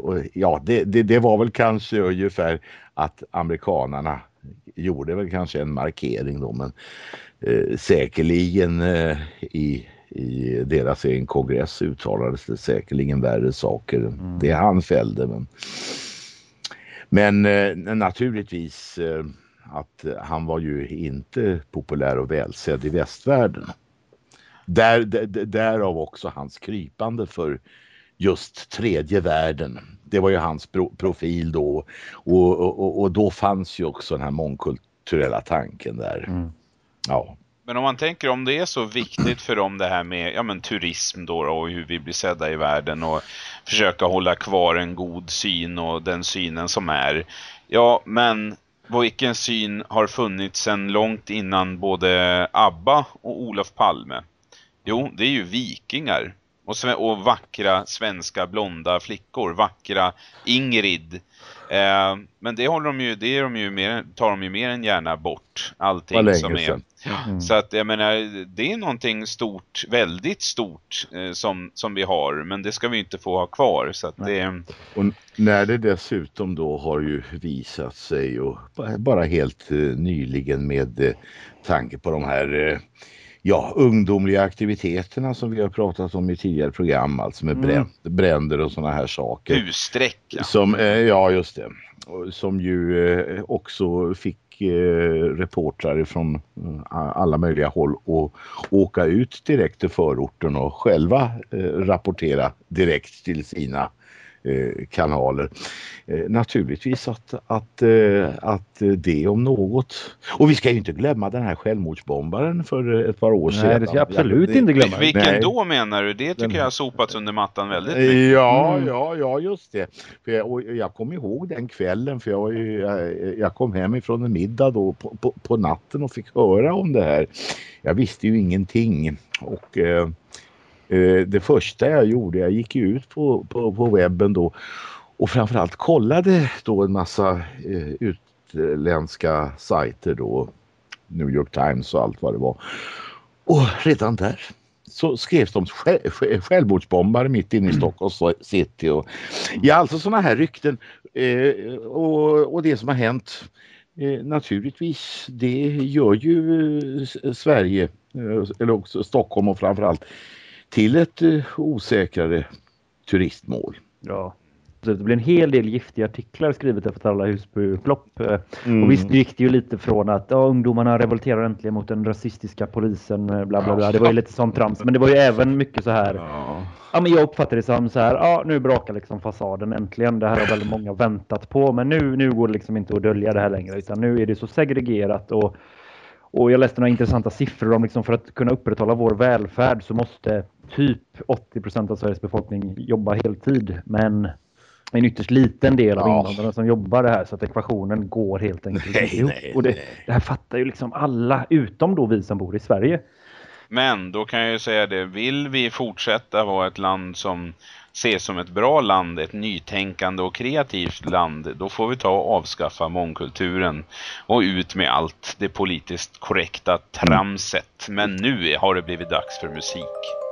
och, ja, det, det, det, var väl kanske ungefär att amerikanarna gjorde väl kanske en markering då, men eh, säkerligen eh, i i deras egen kongress uttalades det säkerligen värre saker mm. det han fällde. Men, men eh, naturligtvis eh, att han var ju inte populär och välsedd i västvärlden. Där, där, därav också hans krypande för just tredje världen. Det var ju hans pro profil då och, och, och, då fanns ju också den här mångkulturella tanken där. Mm. Ja. Men om man tänker om det är så viktigt för dem det här med ja, men, turism då och hur vi blir sedda i världen och försöka hålla kvar en god syn och den synen som är. Ja, men vilken syn har funnits sedan långt innan både ABBA och Olof Palme? Jo, det är ju vikingar. Och, och vackra svenska blonda flickor. Vackra Ingrid. Eh, men det håller de ju, det är de ju mer, tar de ju mer än gärna bort. Allting som är. Mm. Så att jag menar, det är någonting stort, väldigt stort eh, som, som vi har. Men det ska vi inte få ha kvar. Så att det... Och när det dessutom då har ju visat sig och bara helt eh, nyligen med eh, tanke på de här eh, ja, ungdomliga aktiviteterna som vi har pratat om i tidigare program, alltså med mm. bränder och sådana här saker. Hussträck, ja. Som, eh, ja, just det. Som ju eh, också fick eh, reportrar från alla möjliga håll att åka ut direkt till förorten och själva rapportera direkt till sina kanaler. Eh, naturligtvis att, att, eh, att det om något. Och vi ska ju inte glömma den här självmordsbombaren för ett par år sedan. Nej, det ska jag absolut inte glömma. Vilken Nej. då menar du? Det tycker jag har sopats under mattan väldigt mycket. Ja, mm. ja, ja just det. För jag, jag kommer ihåg den kvällen för jag, jag, jag kom hem ifrån en middag då på, på, på, natten och fick höra om det här. Jag visste ju ingenting och eh, Eh, det första jag gjorde, jag gick ut på, på, på webben då och framförallt kollade då en massa eh, utländska sajter då, New York Times och allt vad det var. Och redan där så skrevs de självmordsbombare mitt inne i mm. Stockholms city. Och, ja, alltså sådana här rykten eh, och, och det som har hänt eh, naturligtvis det gör ju Sverige, eh, eller också Stockholm och framförallt till ett uh, osäkrare turistmål. Ja. Det blir en hel del giftiga artiklar skrivet efter alla Husbyupplopp. Eh, mm. Och visst gick det ju lite från att ja, ungdomarna revolterar äntligen mot den rasistiska polisen. Eh, bla, bla, bla. Det var ju lite sånt trams. Men det var ju även mycket så här. Ja. ja men jag uppfattar det som så här. Ja, nu brakar liksom fasaden äntligen. Det här har väldigt många väntat på. Men nu, nu går det liksom inte att dölja det här längre. Utan nu är det så segregerat och och jag läste några intressanta siffror om liksom för att kunna upprätthålla vår välfärd så måste typ 80 procent av Sveriges befolkning jobba heltid. Men en ytterst liten del av ja. invandrarna som jobbar det här så att ekvationen går helt enkelt nej, ihop. Nej, och det, det, här fattar ju liksom alla utom då vi som bor i Sverige. Men då kan jag ju säga det, vill vi fortsätta vara ett land som ses som ett bra land, ett nytänkande och kreativt land, då får vi ta och avskaffa mångkulturen och ut med allt det politiskt korrekta tramset. Men nu har det blivit dags för musik.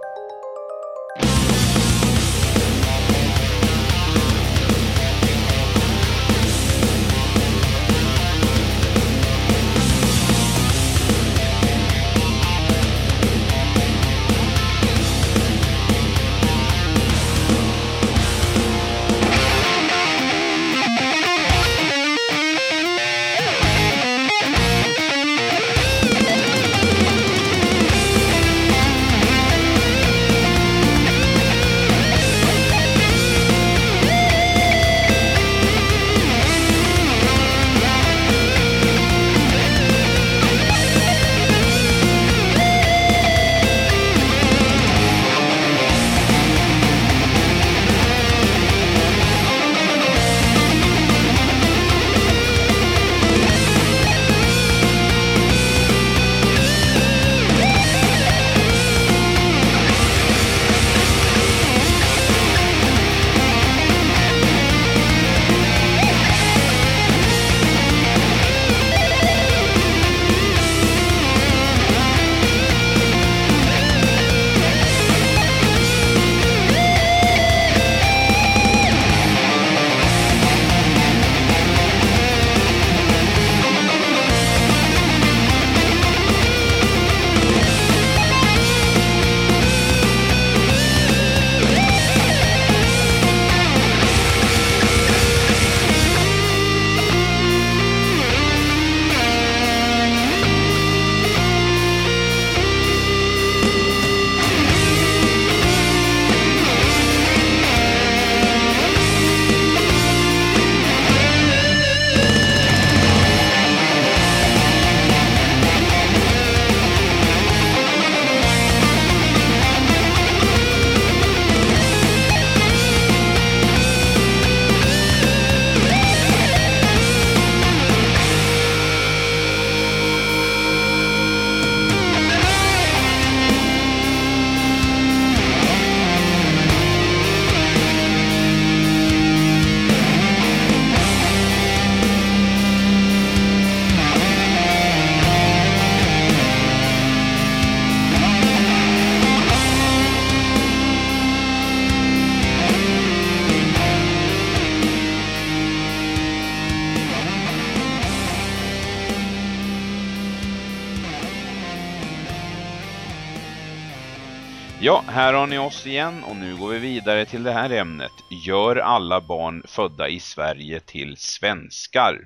Här har ni oss igen och nu går vi vidare till det här ämnet. Gör alla barn födda i Sverige till svenskar?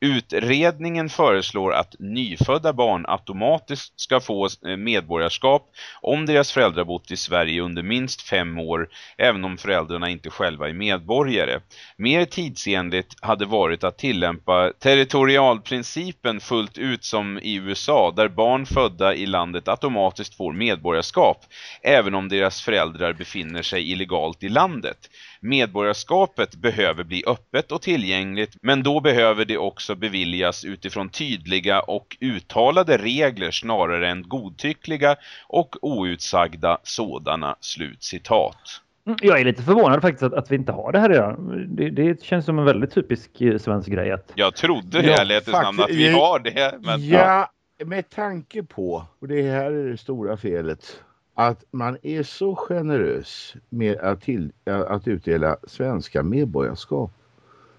Utredningen föreslår att nyfödda barn automatiskt ska få eh, medborgarskap om deras föräldrar bott i Sverige under minst fem år, även om föräldrarna inte själva är medborgare. Mer tidsenligt hade varit att tillämpa territorialprincipen fullt ut som i USA, där barn födda i landet automatiskt får medborgarskap, även om deras föräldrar befinner sig illegalt i landet. Medborgarskapet behöver bli öppet och tillgängligt men då behöver det också beviljas utifrån tydliga och uttalade regler snarare än godtyckliga och outsagda sådana. Slut citat. Mm, jag är lite förvånad faktiskt att, att vi inte har det här redan. Det, det känns som en väldigt typisk eh, svensk grej. Att... Jag trodde i ärlighetens namn att vi har det. Men... Ja, med tanke på, och det här är det stora felet, att man är så generös med att, till, att utdela svenska medborgarskap.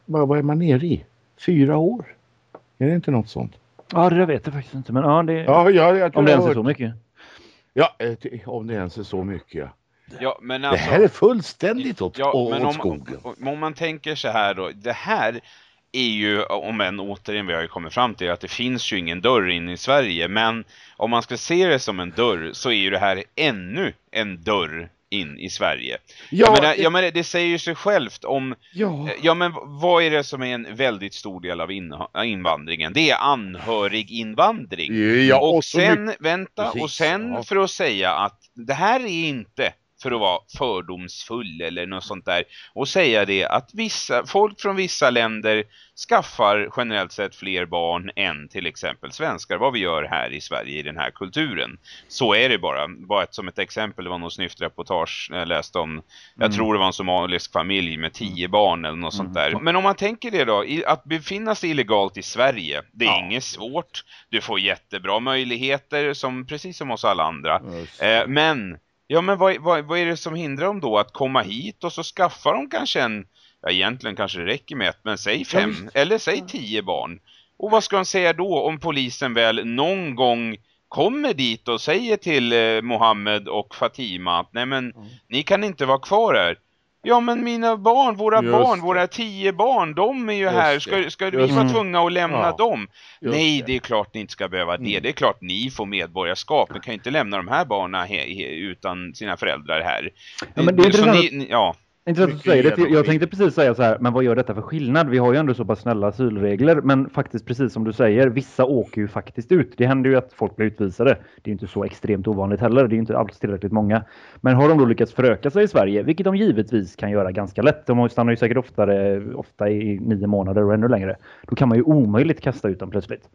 Vad, vad är man nere i? Fyra år? Är det inte något sånt? Ja, det vet jag faktiskt inte. Men ja, det, ja, ja, jag om det ens är så mycket. Ja, eh, om det ens är så mycket. Ja, men alltså, det här är fullständigt åt, ja, åt om, skogen. Om, om man tänker så här då. Det här är ju, om än återigen vi har ju kommit fram till att det finns ju ingen dörr in i Sverige. Men om man ska se det som en dörr så är ju det här ännu en dörr in i Sverige. Ja, jag menar. Jag menar, det säger ju sig självt om... Ja. ja, men vad är det som är en väldigt stor del av in, invandringen? Det är anhöriginvandring. Ja, och, och sen, mycket... vänta, Precis, och sen ja. för att säga att det här är inte för att vara fördomsfull eller något sånt där och säga det att vissa, folk från vissa länder skaffar generellt sett fler barn än till exempel svenskar, vad vi gör här i Sverige i den här kulturen. Så är det bara. Bara ett, som ett exempel, det var någon snyftreportage jag läste om, jag mm. tror det var en somalisk familj med tio mm. barn eller något mm. sånt där. Men om man tänker det då, att befinna sig illegalt i Sverige, det är ja. inget svårt. Du får jättebra möjligheter, som precis som oss alla andra. Eh, men Ja, men vad, vad, vad är det som hindrar dem då att komma hit och så skaffar de kanske en, ja egentligen kanske det räcker med ett, men säg fem ja, eller säg tio barn. Och vad ska de säga då om polisen väl någon gång kommer dit och säger till eh, Mohammed och Fatima att nej men mm. ni kan inte vara kvar här. Ja men mina barn, våra Just barn, det. våra tio barn, de är ju Just här. Ska, ska vi vara tvungna att lämna ja. dem? Just Nej, det. är klart ni inte ska behöva det. Mm. Det är klart ni får medborgarskap. Men kan inte lämna de här barnen utan sina föräldrar här. Ja, men det är intressant. ja. Intressant att säga det. Jag tänkte precis säga så här, men vad gör detta för skillnad? Vi har ju ändå så pass snälla asylregler, men faktiskt precis som du säger, vissa åker ju faktiskt ut. Det händer ju att folk blir utvisade. Det är inte så extremt ovanligt heller. Det är inte alls tillräckligt många. Men har de då lyckats föröka sig i Sverige, vilket de givetvis kan göra ganska lätt. De stannar ju säkert oftare, ofta i nio månader och ännu längre. Då kan man ju omöjligt kasta ut dem plötsligt.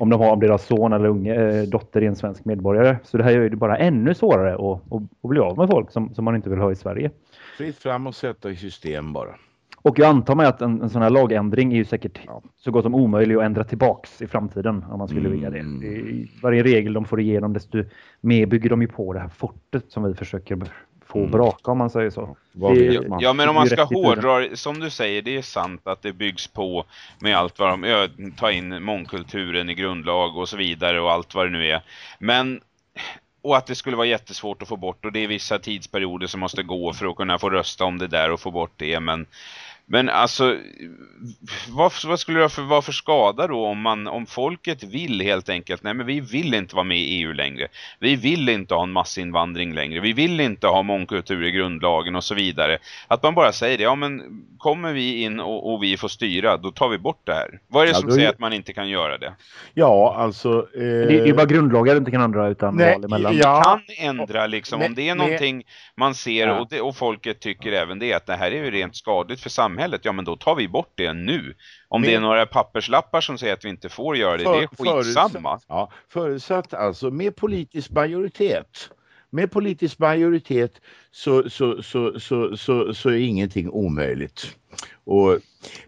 Om de har om deras son eller unge, äh, dotter är en svensk medborgare. Så det här gör det bara ännu svårare att, att, att bli av med folk som, som man inte vill ha i Sverige. Fritt fram och sätta i system bara. Och jag antar mig att en, en sån här lagändring är ju säkert ja. så gott som omöjlig att ändra tillbaks i framtiden om man skulle vilja det. Mm. det varje regel de får igenom desto mer bygger de ju på det här fortet som vi försöker få mm. braka om man säger så. Det, ja men om man ska hårdra, som du säger, det är sant att det byggs på med allt vad de, ja, ta in mångkulturen i grundlag och så vidare och allt vad det nu är. Men och att det skulle vara jättesvårt att få bort och det är vissa tidsperioder som måste gå för att kunna få rösta om det där och få bort det men men alltså, vad, vad skulle det vara för skada då om, man, om folket vill helt enkelt, nej men vi vill inte vara med i EU längre. Vi vill inte ha en massinvandring längre. Vi vill inte ha mångkultur i grundlagen och så vidare. Att man bara säger det, ja men kommer vi in och, och vi får styra, då tar vi bort det här. Vad är det ja, som säger att man inte kan göra det? Ja, alltså... Eh... Det, det, är bara grundlagar inte kan ändra utan nej, val emellan. Ja. kan ändra liksom, men, om det är någonting men... man ser ja. och, det, och folket tycker även det, att det här är ju rent skadligt för samhället samhället, ja men då tar vi bort det nu. Om med, det är några papperslappar som säger att vi inte får göra det, för, det är skitsamma. Förutsatt, ja, förutsatt alltså med politisk majoritet. Med politisk majoritet så, så, så, så, så, så är ingenting omöjligt. Och,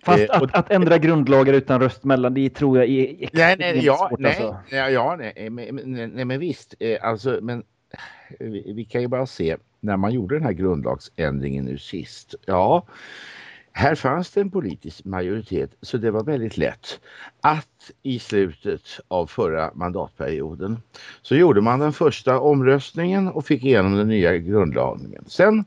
Fast eh, och, att, ändra grundlagar utan röst mellan det tror jag är nej, nej, ja, svårt. Nej, alltså. ja, ja nej, men, nej, men visst. Eh, alltså, men vi, vi kan ju bara se när man gjorde den här grundlagsändringen nu sist. Ja, här fanns det en politisk majoritet så det var väldigt lätt att i slutet av förra mandatperioden så gjorde man den första omröstningen och fick igenom den nya grundlagen. Sen,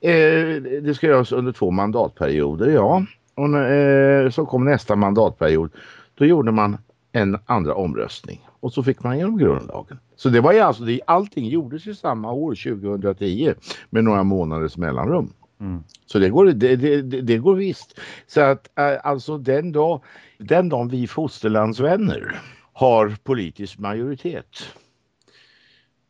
eh, det ska göras under två mandatperioder, ja. Och eh, så kom nästa mandatperiod. Då gjorde man en andra omröstning och så fick man igenom grundlagen. Så det var ju alltså, det, allting gjordes ju samma år 2010 med några månaders mellanrum. Mm. Så det går, det, det, det, går visst. Så att äh, alltså den dag, den dag vi fosterlandsvänner har politisk majoritet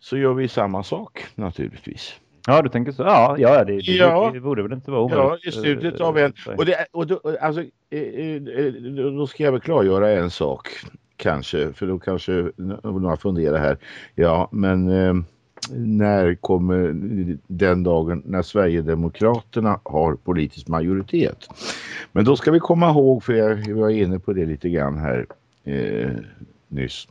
så gör vi samma sak naturligtvis. Ja, du tänker så. Ja, ja det, det, ja. det borde väl inte vara omöjligt. Ja, i slutet av en. Och, det, och då, alltså, eh, eh, då ska jag väl klargöra en sak kanske, för då kanske några funderar här. Ja, men eh, när kommer den dagen när Sverigedemokraterna har politisk majoritet? Men då ska vi komma ihåg, för jag var inne på det lite grann här eh, nyss.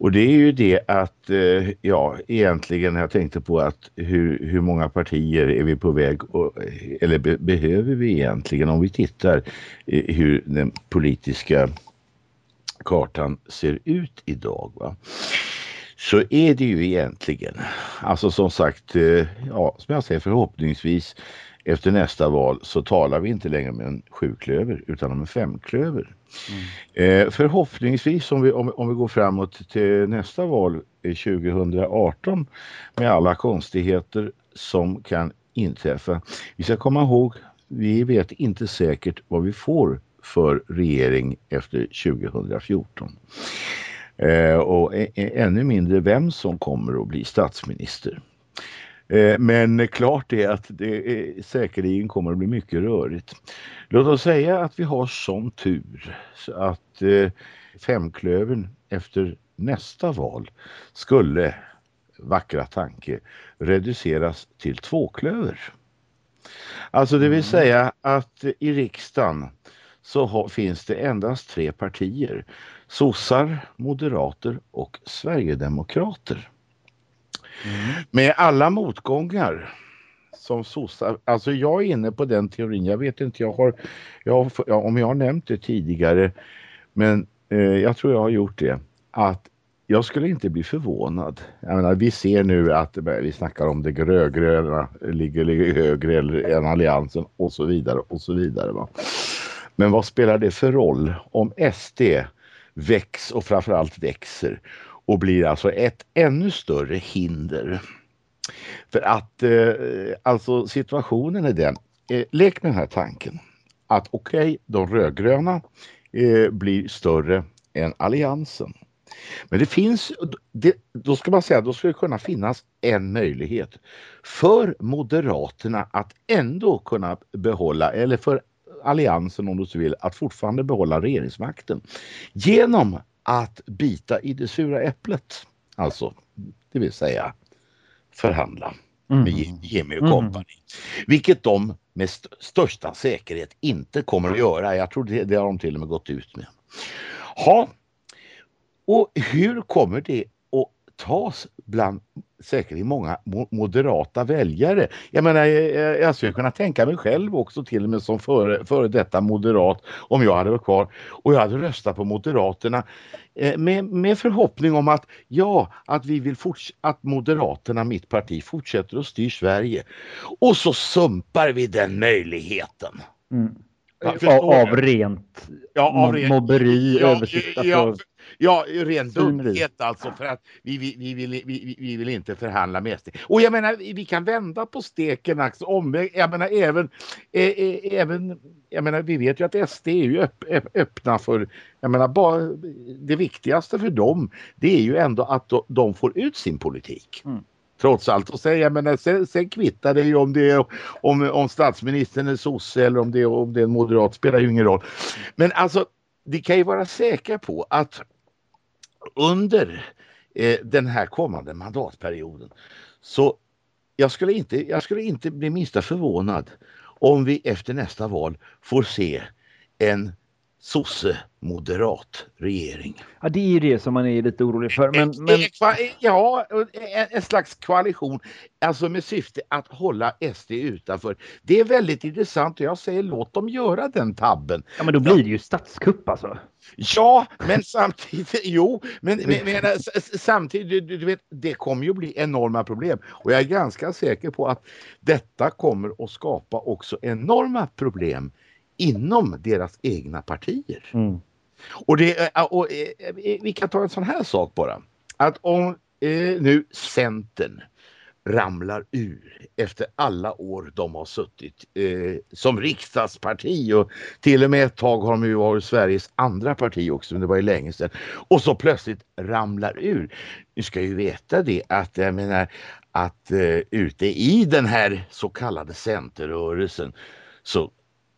Och det är ju det att, eh, ja egentligen jag tänkte på att hur, hur många partier är vi på väg och, eller be, behöver vi egentligen om vi tittar eh, hur den politiska kartan ser ut idag. Va? Så är det ju egentligen, alltså som sagt, eh, ja som jag säger förhoppningsvis efter nästa val så talar vi inte längre om en sjuklöver utan om en femklöver. Mm. Eh, förhoppningsvis om vi, om, om vi går framåt till nästa val 2018 med alla konstigheter som kan inträffa. Vi ska komma ihåg, vi vet inte säkert vad vi får för regering efter 2014. Eh, och ännu mindre vem som kommer att bli statsminister. Eh, men klart är att det säkerligen kommer att bli mycket rörigt. Låt oss säga att vi har sån tur så att eh, femklövern efter nästa val skulle, vackra tanke, reduceras till tvåklöver. Alltså det vill mm. säga att i riksdagen så har, finns det endast tre partier. Sossar, moderater och Sverigedemokrater. Mm. Med alla motgångar som sossar, alltså jag är inne på den teorin, jag vet inte, jag har, jag har om jag har nämnt det tidigare, men eh, jag tror jag har gjort det, att jag skulle inte bli förvånad. Jag menar, vi ser nu att vi snackar om det grögröna ligger, ligger högre än alliansen och så vidare och så vidare. Va? Men vad spelar det för roll om SD väcks och framförallt växer och blir alltså ett ännu större hinder. För att eh, alltså situationen är den, eh, lek med den här tanken att okej, okay, de rödgröna eh, blir större än alliansen. Men det finns, det, då ska man säga, då ska det kunna finnas en möjlighet för Moderaterna att ändå kunna behålla, eller för alliansen om du så vill, att fortfarande behålla regeringsmakten. Genom att bita i det sura äpplet. Alltså, det vill säga förhandla mm. med Jimmy och Company. Mm. Vilket de med st största säkerhet inte kommer att göra. Jag tror det, det har de till och med gått ut med. Ha. Och hur kommer det att tas bland säkerligen många moderata väljare. Jag menar, jag, jag skulle kunna tänka mig själv också till och med som före, före detta moderat om jag hade varit kvar och jag hade röstat på Moderaterna eh, med, med förhoppning om att ja, att vi vill att Moderaterna, mitt parti, fortsätter att styra Sverige. Och så sumpar vi den möjligheten. Mm. Av rent ja, av rent, mobberi, ja, översikt. Ja, Ja, ren dumhet alltså för att vi, vi, vi, vill, vi, vi vill inte förhandla med SD. Och jag menar, vi kan vända på steken alltså, omväg. Jag menar även, eh, eh, även, jag menar vi vet ju att SD är ju öpp, öppna för, jag menar bara det viktigaste för dem det är ju ändå att de får ut sin politik. Mm trots allt. Och sen, jag menar, eh, sen, sen kvittar det ju om det är om, om statsministern är sosse eller om det, är, om det är en moderat spelar ju ingen roll. Men alltså, vi kan ju vara säkra på att under eh, den här kommande mandatperioden. Så jag skulle, inte, jag skulle inte bli minsta förvånad om vi efter nästa val får se en sosse moderat regering. Ja, det är ju det som man är lite orolig för. Men, men... Ja, en slags koalition, alltså med syfte att hålla SD utanför. Det är väldigt intressant och jag säger låt dem göra den tabben. Ja, men då blir det ju statskupp alltså. Ja, men samtidigt, jo, men, men, men samtidigt, du, du vet, det kommer ju bli enorma problem och jag är ganska säker på att detta kommer att skapa också enorma problem inom deras egna partier. Mm. Och, det, och, eh, vi kan ta en sån här sak bara. Att om eh, nu Centern ramlar ur efter alla år de har suttit eh, som riksdagsparti och till och med ett tag har de ju varit Sveriges andra parti också men det var ju länge sedan och så plötsligt ramlar ur. Ni ska ju veta det att jag menar att eh, ute i den här så kallade centerrörelsen så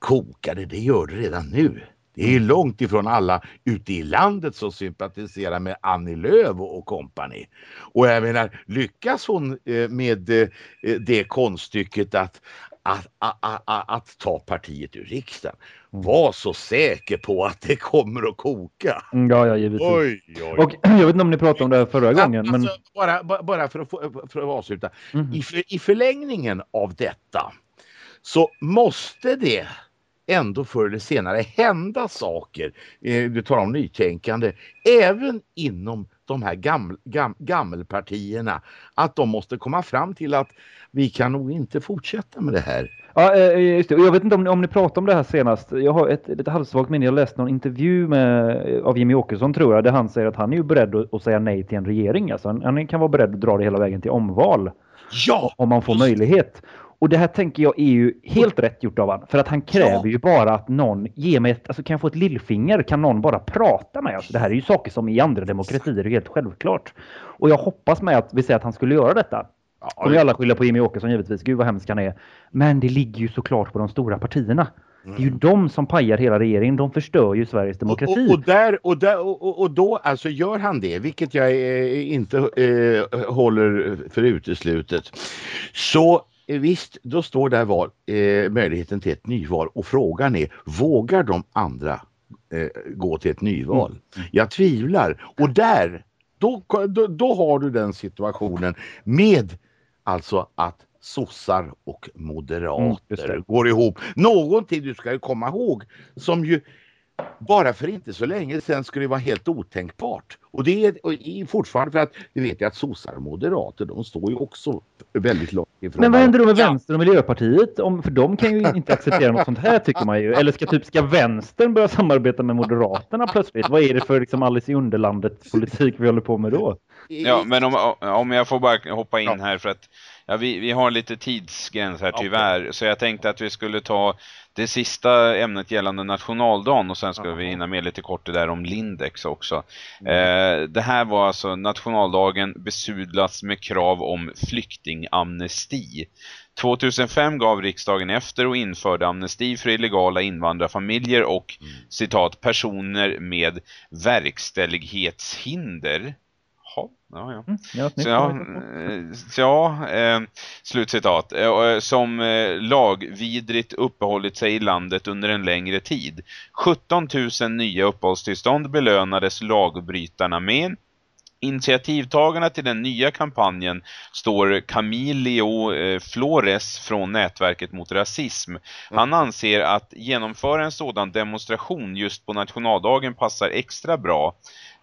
kokar det, gör det redan nu. Det är mm. långt ifrån alla ute i landet som sympatiserar med Annie Lööf och kompani. Och jag menar, lyckas hon eh, med eh, det konststycket att, att, att, att, ta partiet ur riksdagen. Mm. Var så säker på att det kommer att koka. Mm, ja, ja givetvis. Oj, oj. Och jag vet inte om ni pratade om det här förra gången. Alltså, men... bara, bara för, att få, för att avsluta. Mm. I, I förlängningen av detta så måste det ändå förr eller senare hända saker. Eh, du talar om nytänkande. Även inom de här gaml, gam, gammelpartierna. Att de måste komma fram till att vi kan nog inte fortsätta med det här. Ja, eh, just det. Jag vet inte om, om ni pratade om det här senast. Jag har ett lite halvsvagt minne. Jag läste någon intervju med, av Jimmy Åkesson tror jag. Där han säger att han är ju beredd att, att säga nej till en regering. Alltså han, han, kan vara beredd att dra det hela vägen till omval. Ja! Om man får möjlighet. Och det här tänker jag är ju helt rätt gjort av honom. För att han kräver ja. ju bara att någon ger mig ett, alltså kan jag få ett lillfinger? Kan någon bara prata med oss? Det här är ju saker som i andra demokratier är helt självklart. Och jag hoppas med att vi säger att han skulle göra detta. Ja, Kommer alla skylla på Jimmy Åkesson givetvis. Gud vad hemsk han är. Men det ligger ju såklart på de stora partierna. Mm. Det är ju de som pajar hela regeringen. De förstör ju Sveriges demokrati. Och, och, och där, och, där, och, och, då alltså gör han det, vilket jag eh, inte eh, håller för uteslutet. Så visst, då står där val, eh, möjligheten till ett nyval och frågan är, vågar de andra eh, gå till ett nyval? Mm. Jag tvivlar och där, då, då, då har du den situationen med alltså att sossar och moderater mm, går ihop. Någonting du ska komma ihåg som ju bara för inte så länge sedan skulle det vara helt otänkbart. Och det är och fortfarande för att vi vet ju att sossar och moderater de står ju också väldigt långt ifrån. Men vad händer då med vänster och miljöpartiet? Om, för de kan ju inte acceptera något sånt här tycker man ju. Eller ska typ ska vänstern börja samarbeta med moderaterna plötsligt? Vad är det för liksom Alice i Underlandet politik vi håller på med då? Ja, men om, om jag får bara hoppa in här för att ja, vi, vi har lite tidsgräns här tyvärr. Så jag tänkte att vi skulle ta det sista ämnet gällande nationaldagen och sen ska vi hinna med lite kort det där om Lindex också. Mm. Eh, det här var alltså nationaldagen besudlats med krav om flyktingamnesti. 2005 gav riksdagen efter och införde amnesti för illegala invandrarfamiljer och mm. citat personer med verkställighetshinder ja, ja. Mm, så, ja, eh, så, ja eh, slutcitat. Eh, eh, som eh, lagvidrigt uppehållit sig i landet under en längre tid. 17 000 nya uppehållstillstånd belönades lagbrytarna med. Initiativtagarna till den nya kampanjen står Camilio eh, Flores från nätverket mot rasism. Han anser att genomföra en sådan demonstration just på nationaldagen passar extra bra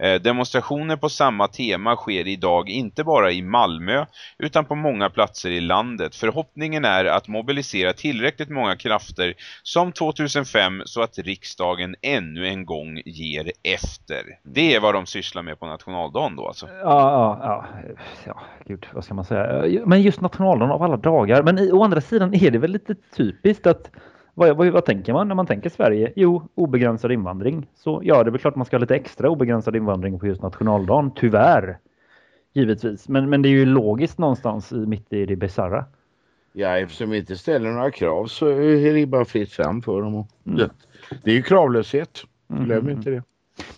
Eh, demonstrationer på samma tema sker idag inte bara i Malmö utan på många platser i landet. Förhoppningen är att mobilisera tillräckligt många krafter som 2005 så att riksdagen ännu en gång ger efter. Det är vad de sysslar med på nationaldagen då alltså. Ja, ja, ja. ja gud, vad ska man säga? Men just nationaldagen av alla dagar. Men i, å andra sidan är det väl lite typiskt att vad, vad, vad, tänker man när man tänker Sverige? Jo, obegränsad invandring. Så ja, det är väl klart man ska ha lite extra obegränsad invandring på just nationaldagen. Tyvärr. Givetvis. Men, men det är ju logiskt någonstans i, mitt i det bizarra. Ja, eftersom vi inte ställer några krav så är det bara fritt fram för dem. Mm. Det, det är ju kravlöshet. Glöm mm. inte det.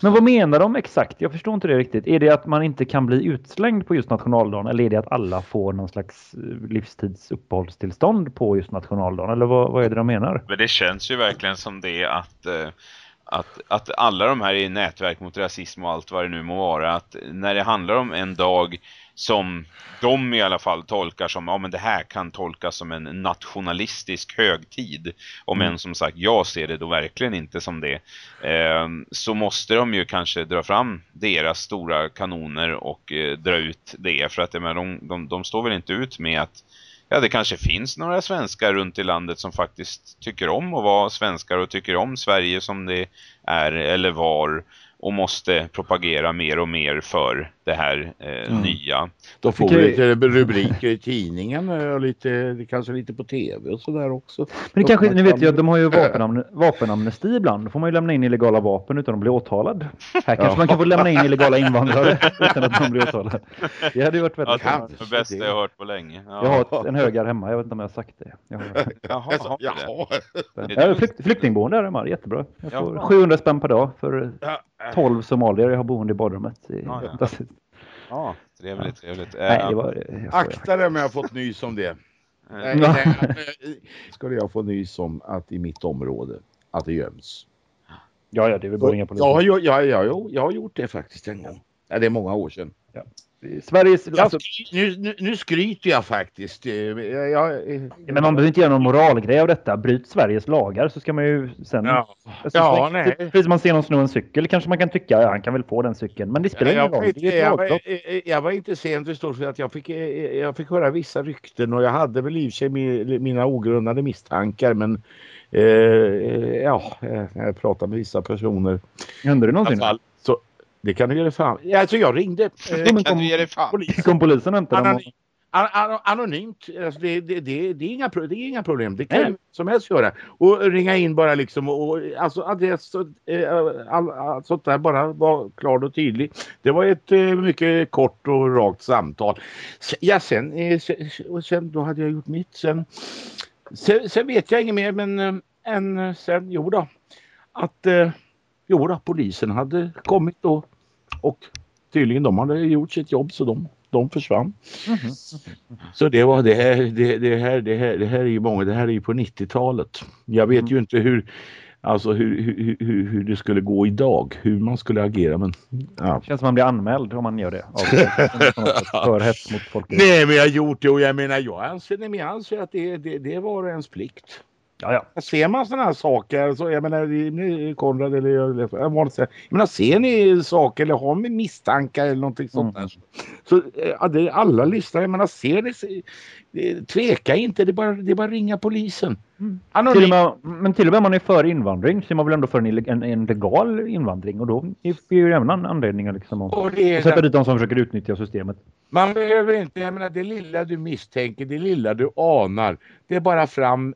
Men vad menar de exakt? Jag förstår inte det riktigt. Är det att man inte kan bli utslängd på just nationaldagen eller är det att alla får någon slags eh, livstidsuppehållstillstånd på just nationaldagen? Eller vad, vad är det de menar? Men det känns ju verkligen som det att, eh, att, att alla de här är nätverk mot rasism och allt vad det nu må vara. Att när det handlar om en dag som de i alla fall tolkar som, ja men det här kan tolkas som en nationalistisk högtid. Om mm. än som sagt, jag ser det då verkligen inte som det. Eh, så måste de ju kanske dra fram deras stora kanoner och eh, dra ut det. För att men, de, de, de står väl inte ut med att ja, det kanske finns några svenskar runt i landet som faktiskt tycker om att vara svenskar och tycker om Sverige som det är eller var och måste propagera mer och mer för det här eh, mm. nya. Då får vi lite rubriker i tidningen och lite, kanske lite på tv och sådär också. Men det kanske, ni vet ju att de har ju vapenamn, vapenamnesti ibland. Då får man ju lämna in illegala vapen utan att bli åtalad. Här kanske ja. man kan få lämna in illegala invandrare utan att de blir åtalade. Det hade ju varit väldigt ja, det bästa jag har hört på länge. Ja. Jag har en hög hemma, jag vet inte om jag har sagt det. Jag har... Jaha, alltså, jaha. Ja, flykt, flyktingboende är hemma, jättebra. Jag får 700 spänn per dag för 12 somalier jag har boende i badrummet. Ja, ja. ja trevligt, trevligt. Nej, det var, Akta dig om jag har fått nys om det. Nej, nej, skulle jag få nys om att i mitt område att det göms. Ja, ja, det är väl bara inga poliser. Ja, ja, ja, ja, jag har gjort det faktiskt en gång. Ja, det är många år sedan. Ja. Sveriges... Alltså... Nu, nu, nu, skryter jag faktiskt. Jag, jag, men man behöver inte göra någon moralgrej av detta. Bryt Sveriges lagar så ska man ju sen... Ja, alltså, ja nej. Typ, precis som man ser någon sno en cykel kanske man kan tycka ja, han kan väl få den cykeln. Men det spelar ingen roll. Inte, jag, var, jag var inte sen förstås för att jag fick, jag fick höra vissa rykten och jag hade väl i och för sig mina ogrundade misstankar men eh, ja, jag pratade med vissa personer. Hände det någonsin? Det kan du ge dig fan. Alltså jag ringde. Det kan du ge dig fan. Polisen. Kom polisen inte Anonym, an, anonymt. Alltså det, det, det, det, är inga, det är inga problem. Det kan som helst göra. Och ringa in bara liksom. Och, alltså adress äh, all, all, sånt där bara var klart och tydligt. Det var ett äh, mycket kort och rakt samtal. Ja sen, äh, sen, sen då hade jag gjort mitt. Sen, sen, sen vet jag inget mer men äh, än sen, jo då. Att äh, jo då, polisen hade kommit då och tydligen de hade gjort sitt jobb så de, de försvann. Mm -hmm. Så det var det här, det, det, här, det här, det här är ju många, det här är ju på 90-talet. Jag vet mm. ju inte hur Alltså hur, hur, hur, hur det skulle gå idag, hur man skulle agera. Men, ja. Det känns som man blir anmäld om man gör det. för hets mot folk. Nej, men jag har gjort det och jag menar, jag anser, nej, men jag anser att det, det, det var ens plikt. Ja, ja. Ser man sådana här saker, så jag menar, Konrad eller jag, jag menar, ser ni saker eller har ni misstankar eller någonting sånt mm. där? Så ja, det, alla lyssnare, jag menar, ser ni, tveka inte, det är bara, det är bara ringa polisen. Mm. Till med, men till och med om man är för invandring så är man väl ändå för en, en, en legal invandring och då är det ju även anledningar liksom att, att sätta dit de som försöker utnyttja systemet. Man behöver inte, jag menar det lilla du misstänker, det lilla du anar, det är bara fram,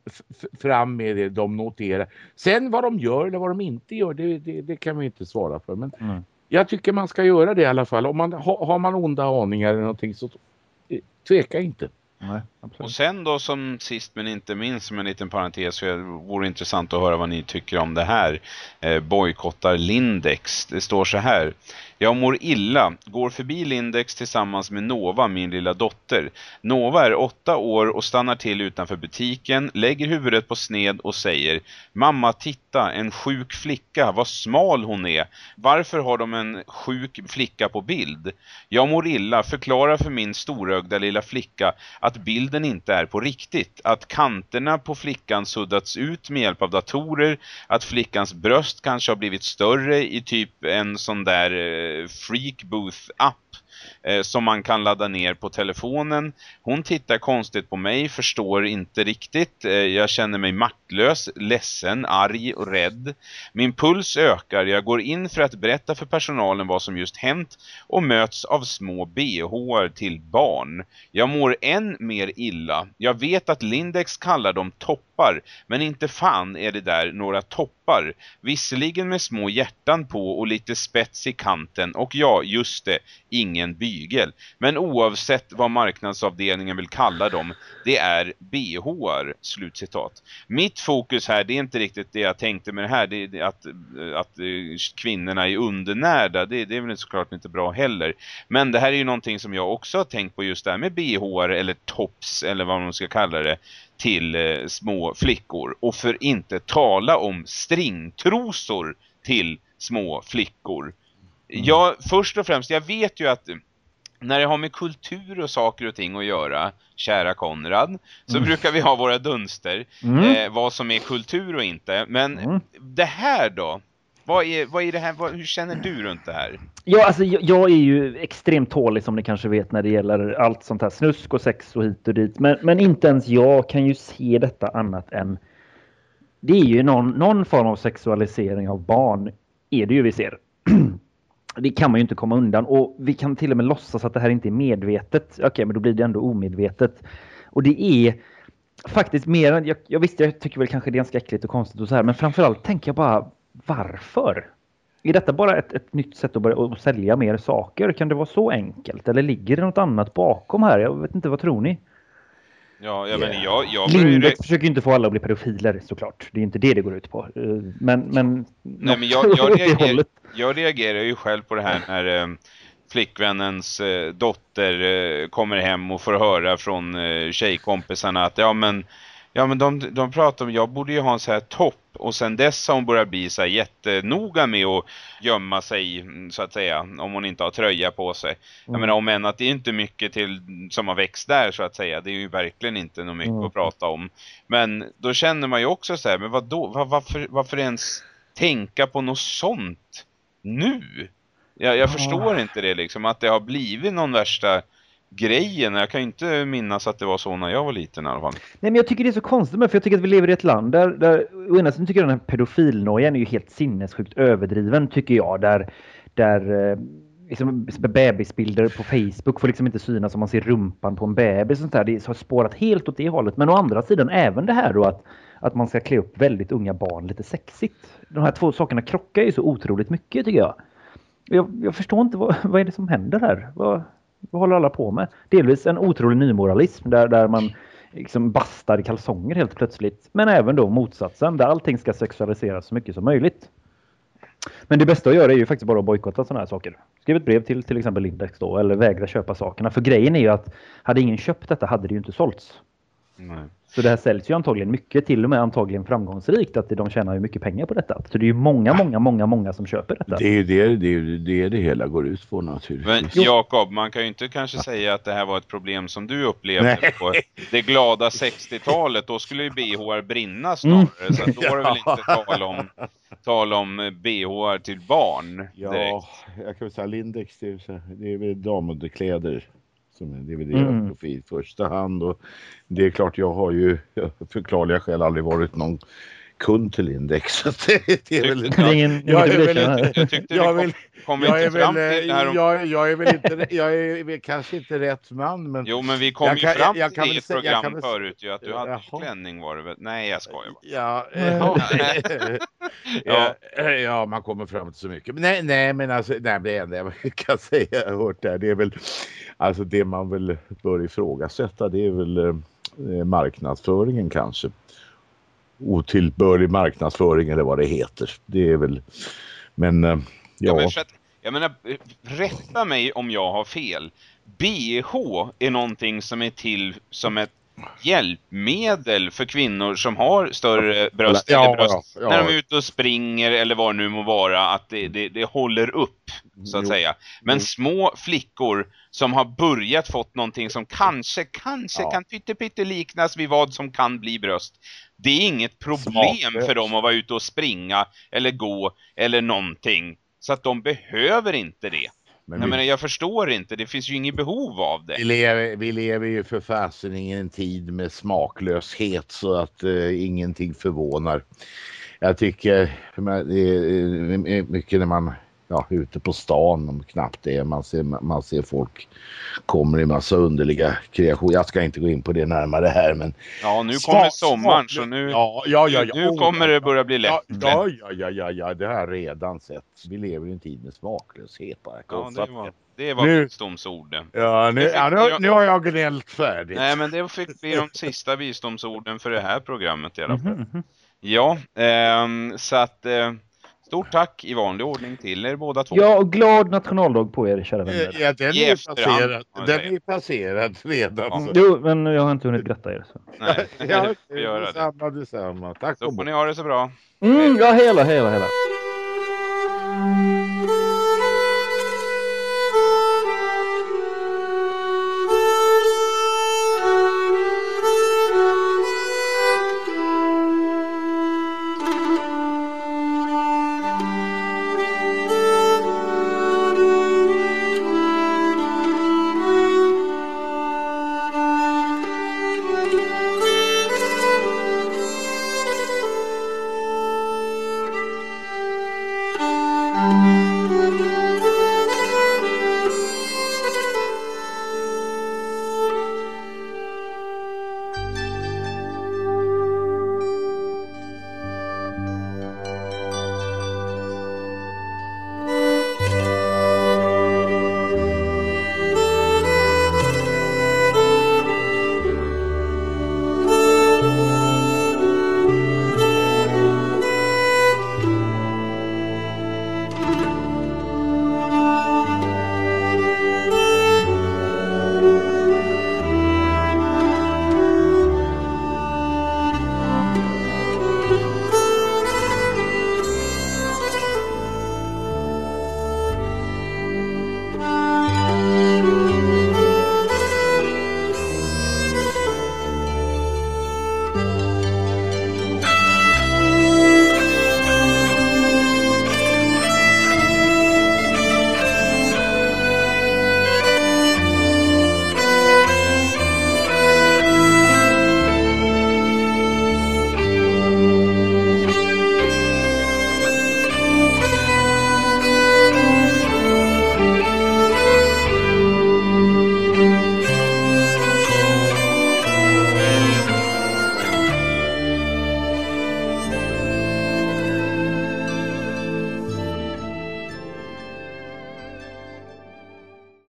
fram med det de noterar. Sen vad de gör eller vad de inte gör, det, det, det kan vi inte svara för. Men mm. jag tycker man ska göra det i alla fall. Om man, ha, har man onda aningar eller någonting så eh, tveka inte. Nej, och sen då som sist men inte minst som en liten parentes så det vore intressant att höra vad ni tycker om det här. Eh, bojkottar Lindex. Det står så här. Jag mår illa, går förbi Lindex tillsammans med Nova, min lilla dotter. Nova är åtta år och stannar till utanför butiken, lägger huvudet på sned och säger Mamma, titta, en sjuk flicka, vad smal hon är. Varför har de en sjuk flicka på bild? Jag mår illa, förklara för min storögda lilla flicka att bilden inte är på riktigt. Att kanterna på flickan suddats ut med hjälp av datorer, att flickans bröst kanske har blivit större i typ en sån där eh, eh, Freak Booth app eh, som man kan ladda ner på telefonen. Hon tittar konstigt på mig, förstår inte riktigt. Eh, jag känner mig maktlös, ledsen, arg och rädd. Min puls ökar, jag går in för att berätta för personalen vad som just hänt och möts av små BH till barn. Jag mår än mer illa. Jag vet att Lindex kallar dem toppar, men inte fan är det där några toppar. Visserligen med små hjärtan på och lite spets i kanten och ja, just det, ingen en bygel. Men oavsett vad marknadsavdelningen vill kalla dem, det är BHR, slutcitat. Mitt fokus här, det är inte riktigt det jag tänkte med det här, det är att, att eh, kvinnorna är undernärda, det, det är väl såklart inte bra heller. Men det här är ju någonting som jag också har tänkt på just där med BHR eller tops eller vad man ska kalla det till eh, små flickor. Och för inte tala om stringtrosor till små flickor. Mm. Jag, först och främst, jag vet ju att när det har med kultur och saker och ting att göra, kära Konrad, så mm. brukar vi ha våra dunster. Mm. Eh, vad som är kultur och inte. Men mm. det här då? Vad är, vad är det här? Vad, hur känner du runt det här? Ja, alltså jag, jag, är ju extremt tålig som ni kanske vet när det gäller allt sånt här snusk och sex och hit och dit. Men, men inte ens jag kan ju se detta annat än det är ju någon, någon form av sexualisering av barn är det ju vi ser. det kan man ju inte komma undan och vi kan till och med låtsas att det här inte är medvetet. Okej, okay, men då blir det ändå omedvetet. Och det är faktiskt mer än, jag, jag visste, jag tycker väl kanske det är ganska äckligt och konstigt och så här, men framförallt tänker jag bara varför? Är detta bara ett, ett nytt sätt att börja att sälja mer saker? Kan det vara så enkelt? Eller ligger det något annat bakom här? Jag vet inte, vad tror ni? Ja, jag, yeah. jag, jag Lindex försöker inte få alla att bli pedofiler såklart. Det är inte det det går ut på. Eh, men, men, Nej, men jag, jag, reagerar, jag reagerar ju själv på det här när eh, flickvännens eh, dotter eh, kommer hem och får höra från eh, tjejkompisarna att ja men Ja men de, de pratar om, jag borde ju ha en så här topp och sen dess har hon börjat bli så här jättenoga med att gömma sig så att säga om hon inte har tröja på sig. Mm. Jag menar om än att det är inte mycket till som har växt där så att säga. Det är ju verkligen inte något mycket mm. att prata om. Men då känner man ju också så här, men vad då, var, varför, varför ens tänka på något sånt nu? Jag, jag förstår inte det liksom, att det har blivit någon värsta grejen. Jag kan inte minnas att det var så när jag var liten i alla fall. Nej, men jag tycker det är så konstigt med, för jag tycker att vi lever i ett land där, där å ena sidan tycker jag den här pedofilnojan är ju helt sinnessjukt överdriven tycker jag. Där, där eh, liksom, bebisbilder på Facebook får liksom inte synas om man ser rumpan på en bebis. Sånt där. Det har spårat helt åt det hållet. Men å andra sidan även det här då att, att man ska klä upp väldigt unga barn lite sexigt. De här två sakerna krockar ju så otroligt mycket tycker jag. Jag, jag förstår inte vad, vad är det som händer här. Vad, vad håller alla på med? Delvis en otrolig nymoralism där, där man liksom bastar kalsonger helt plötsligt. Men även då motsatsen där allting ska sexualiseras så mycket som möjligt. Men det bästa att göra är ju faktiskt bara att bojkotta sådana här saker. Skriv ett brev till till exempel Lindex då eller vägra köpa sakerna. För grejen är ju att hade ingen köpt detta hade det ju inte sålts. Nej. Så det här säljs ju antagligen mycket, till och med antagligen framgångsrikt, att de tjänar ju mycket pengar på detta. Så det är ju många, många, många, många som köper detta. Det är ju det det, är det, det hela går ut på naturligtvis. Men Jakob, man kan ju inte kanske säga att det här var ett problem som du upplevde Nej. på det glada 60-talet. Då skulle ju BHR brinna snarare, mm. så då var det väl inte tal om, tal om BHR till barn direkt. Ja, jag kan väl säga Lindex, det är, det är väl damunderkläder som är DVD mm. profil första hand. Och det är klart, jag har ju förklarliga skäl aldrig varit någon kund till Index. Så det, är väl... Är ingen, jag, är väl, jag tyckte jag vi kom, kom jag inte fram väl, till det här om... jag, jag är väl inte, jag är kanske inte rätt man men... Jo men vi kom ju kan, fram jag, till ett program väl, förut ju att du hade jaha. klänning var det väl? Nej jag skojar bara. Ja, ja, ja, ja, man kommer fram till så mycket. Men nej, nej men alltså, nej, det enda jag kan säga jag har hört där det är väl Alltså det man väl bör ifrågasätta det är väl eh, marknadsföringen kanske. Otillbörlig marknadsföring eller vad det heter. Det är väl, men eh, ja. ja men att, jag menar, rätta mig om jag har fel. BH är någonting som är till som ett hjälpmedel för kvinnor som har större bröst, ja, eller bröst ja, ja. när de är ute och springer eller vad det nu må vara att det, det, det håller upp så att jo. säga. Men små flickor som har börjat fått någonting som kanske, kanske kan pytte liknas vid vad som kan bli bröst. Det är inget problem för dem att vara ute och springa eller gå eller någonting. Så att de behöver inte det. Men jag, vi, menar, jag förstår inte, det finns ju inget behov av det. Vi lever, vi lever ju för fasen i en tid med smaklöshet så att uh, ingenting förvånar. Jag tycker det är mycket när man ja, ute på stan om knappt det man ser, man ser folk kommer i massa underliga kreationer. Jag ska inte gå in på det närmare här men... Ja nu kommer sommaren så nu, ja, ja, ja, ja. nu kommer det börja bli lätt. Ja, ja, ja, ja, ja, det har jag redan sett. Vi lever i en tid med smaklöshet bara. Ja, det var, det var visdomsorden. Ja, nu, ja nu, nu, har jag gnällt färdigt. Nej men det fick bli de sista visdomsorden för det här programmet i alla fall. Mm -hmm. Ja, eh, så att... Eh, Stort tack i vanlig ordning till er båda två. Ja, och glad nationaldag på er kära vänner. Ja, den är passerad. Den är passerad redan. Ja. Jo, men jag har inte hunnit gratta er. Så. Nej, ja, det detsamma, detsamma. Tack så får ni ha det så bra. Mm, ja, hela, hela, hela.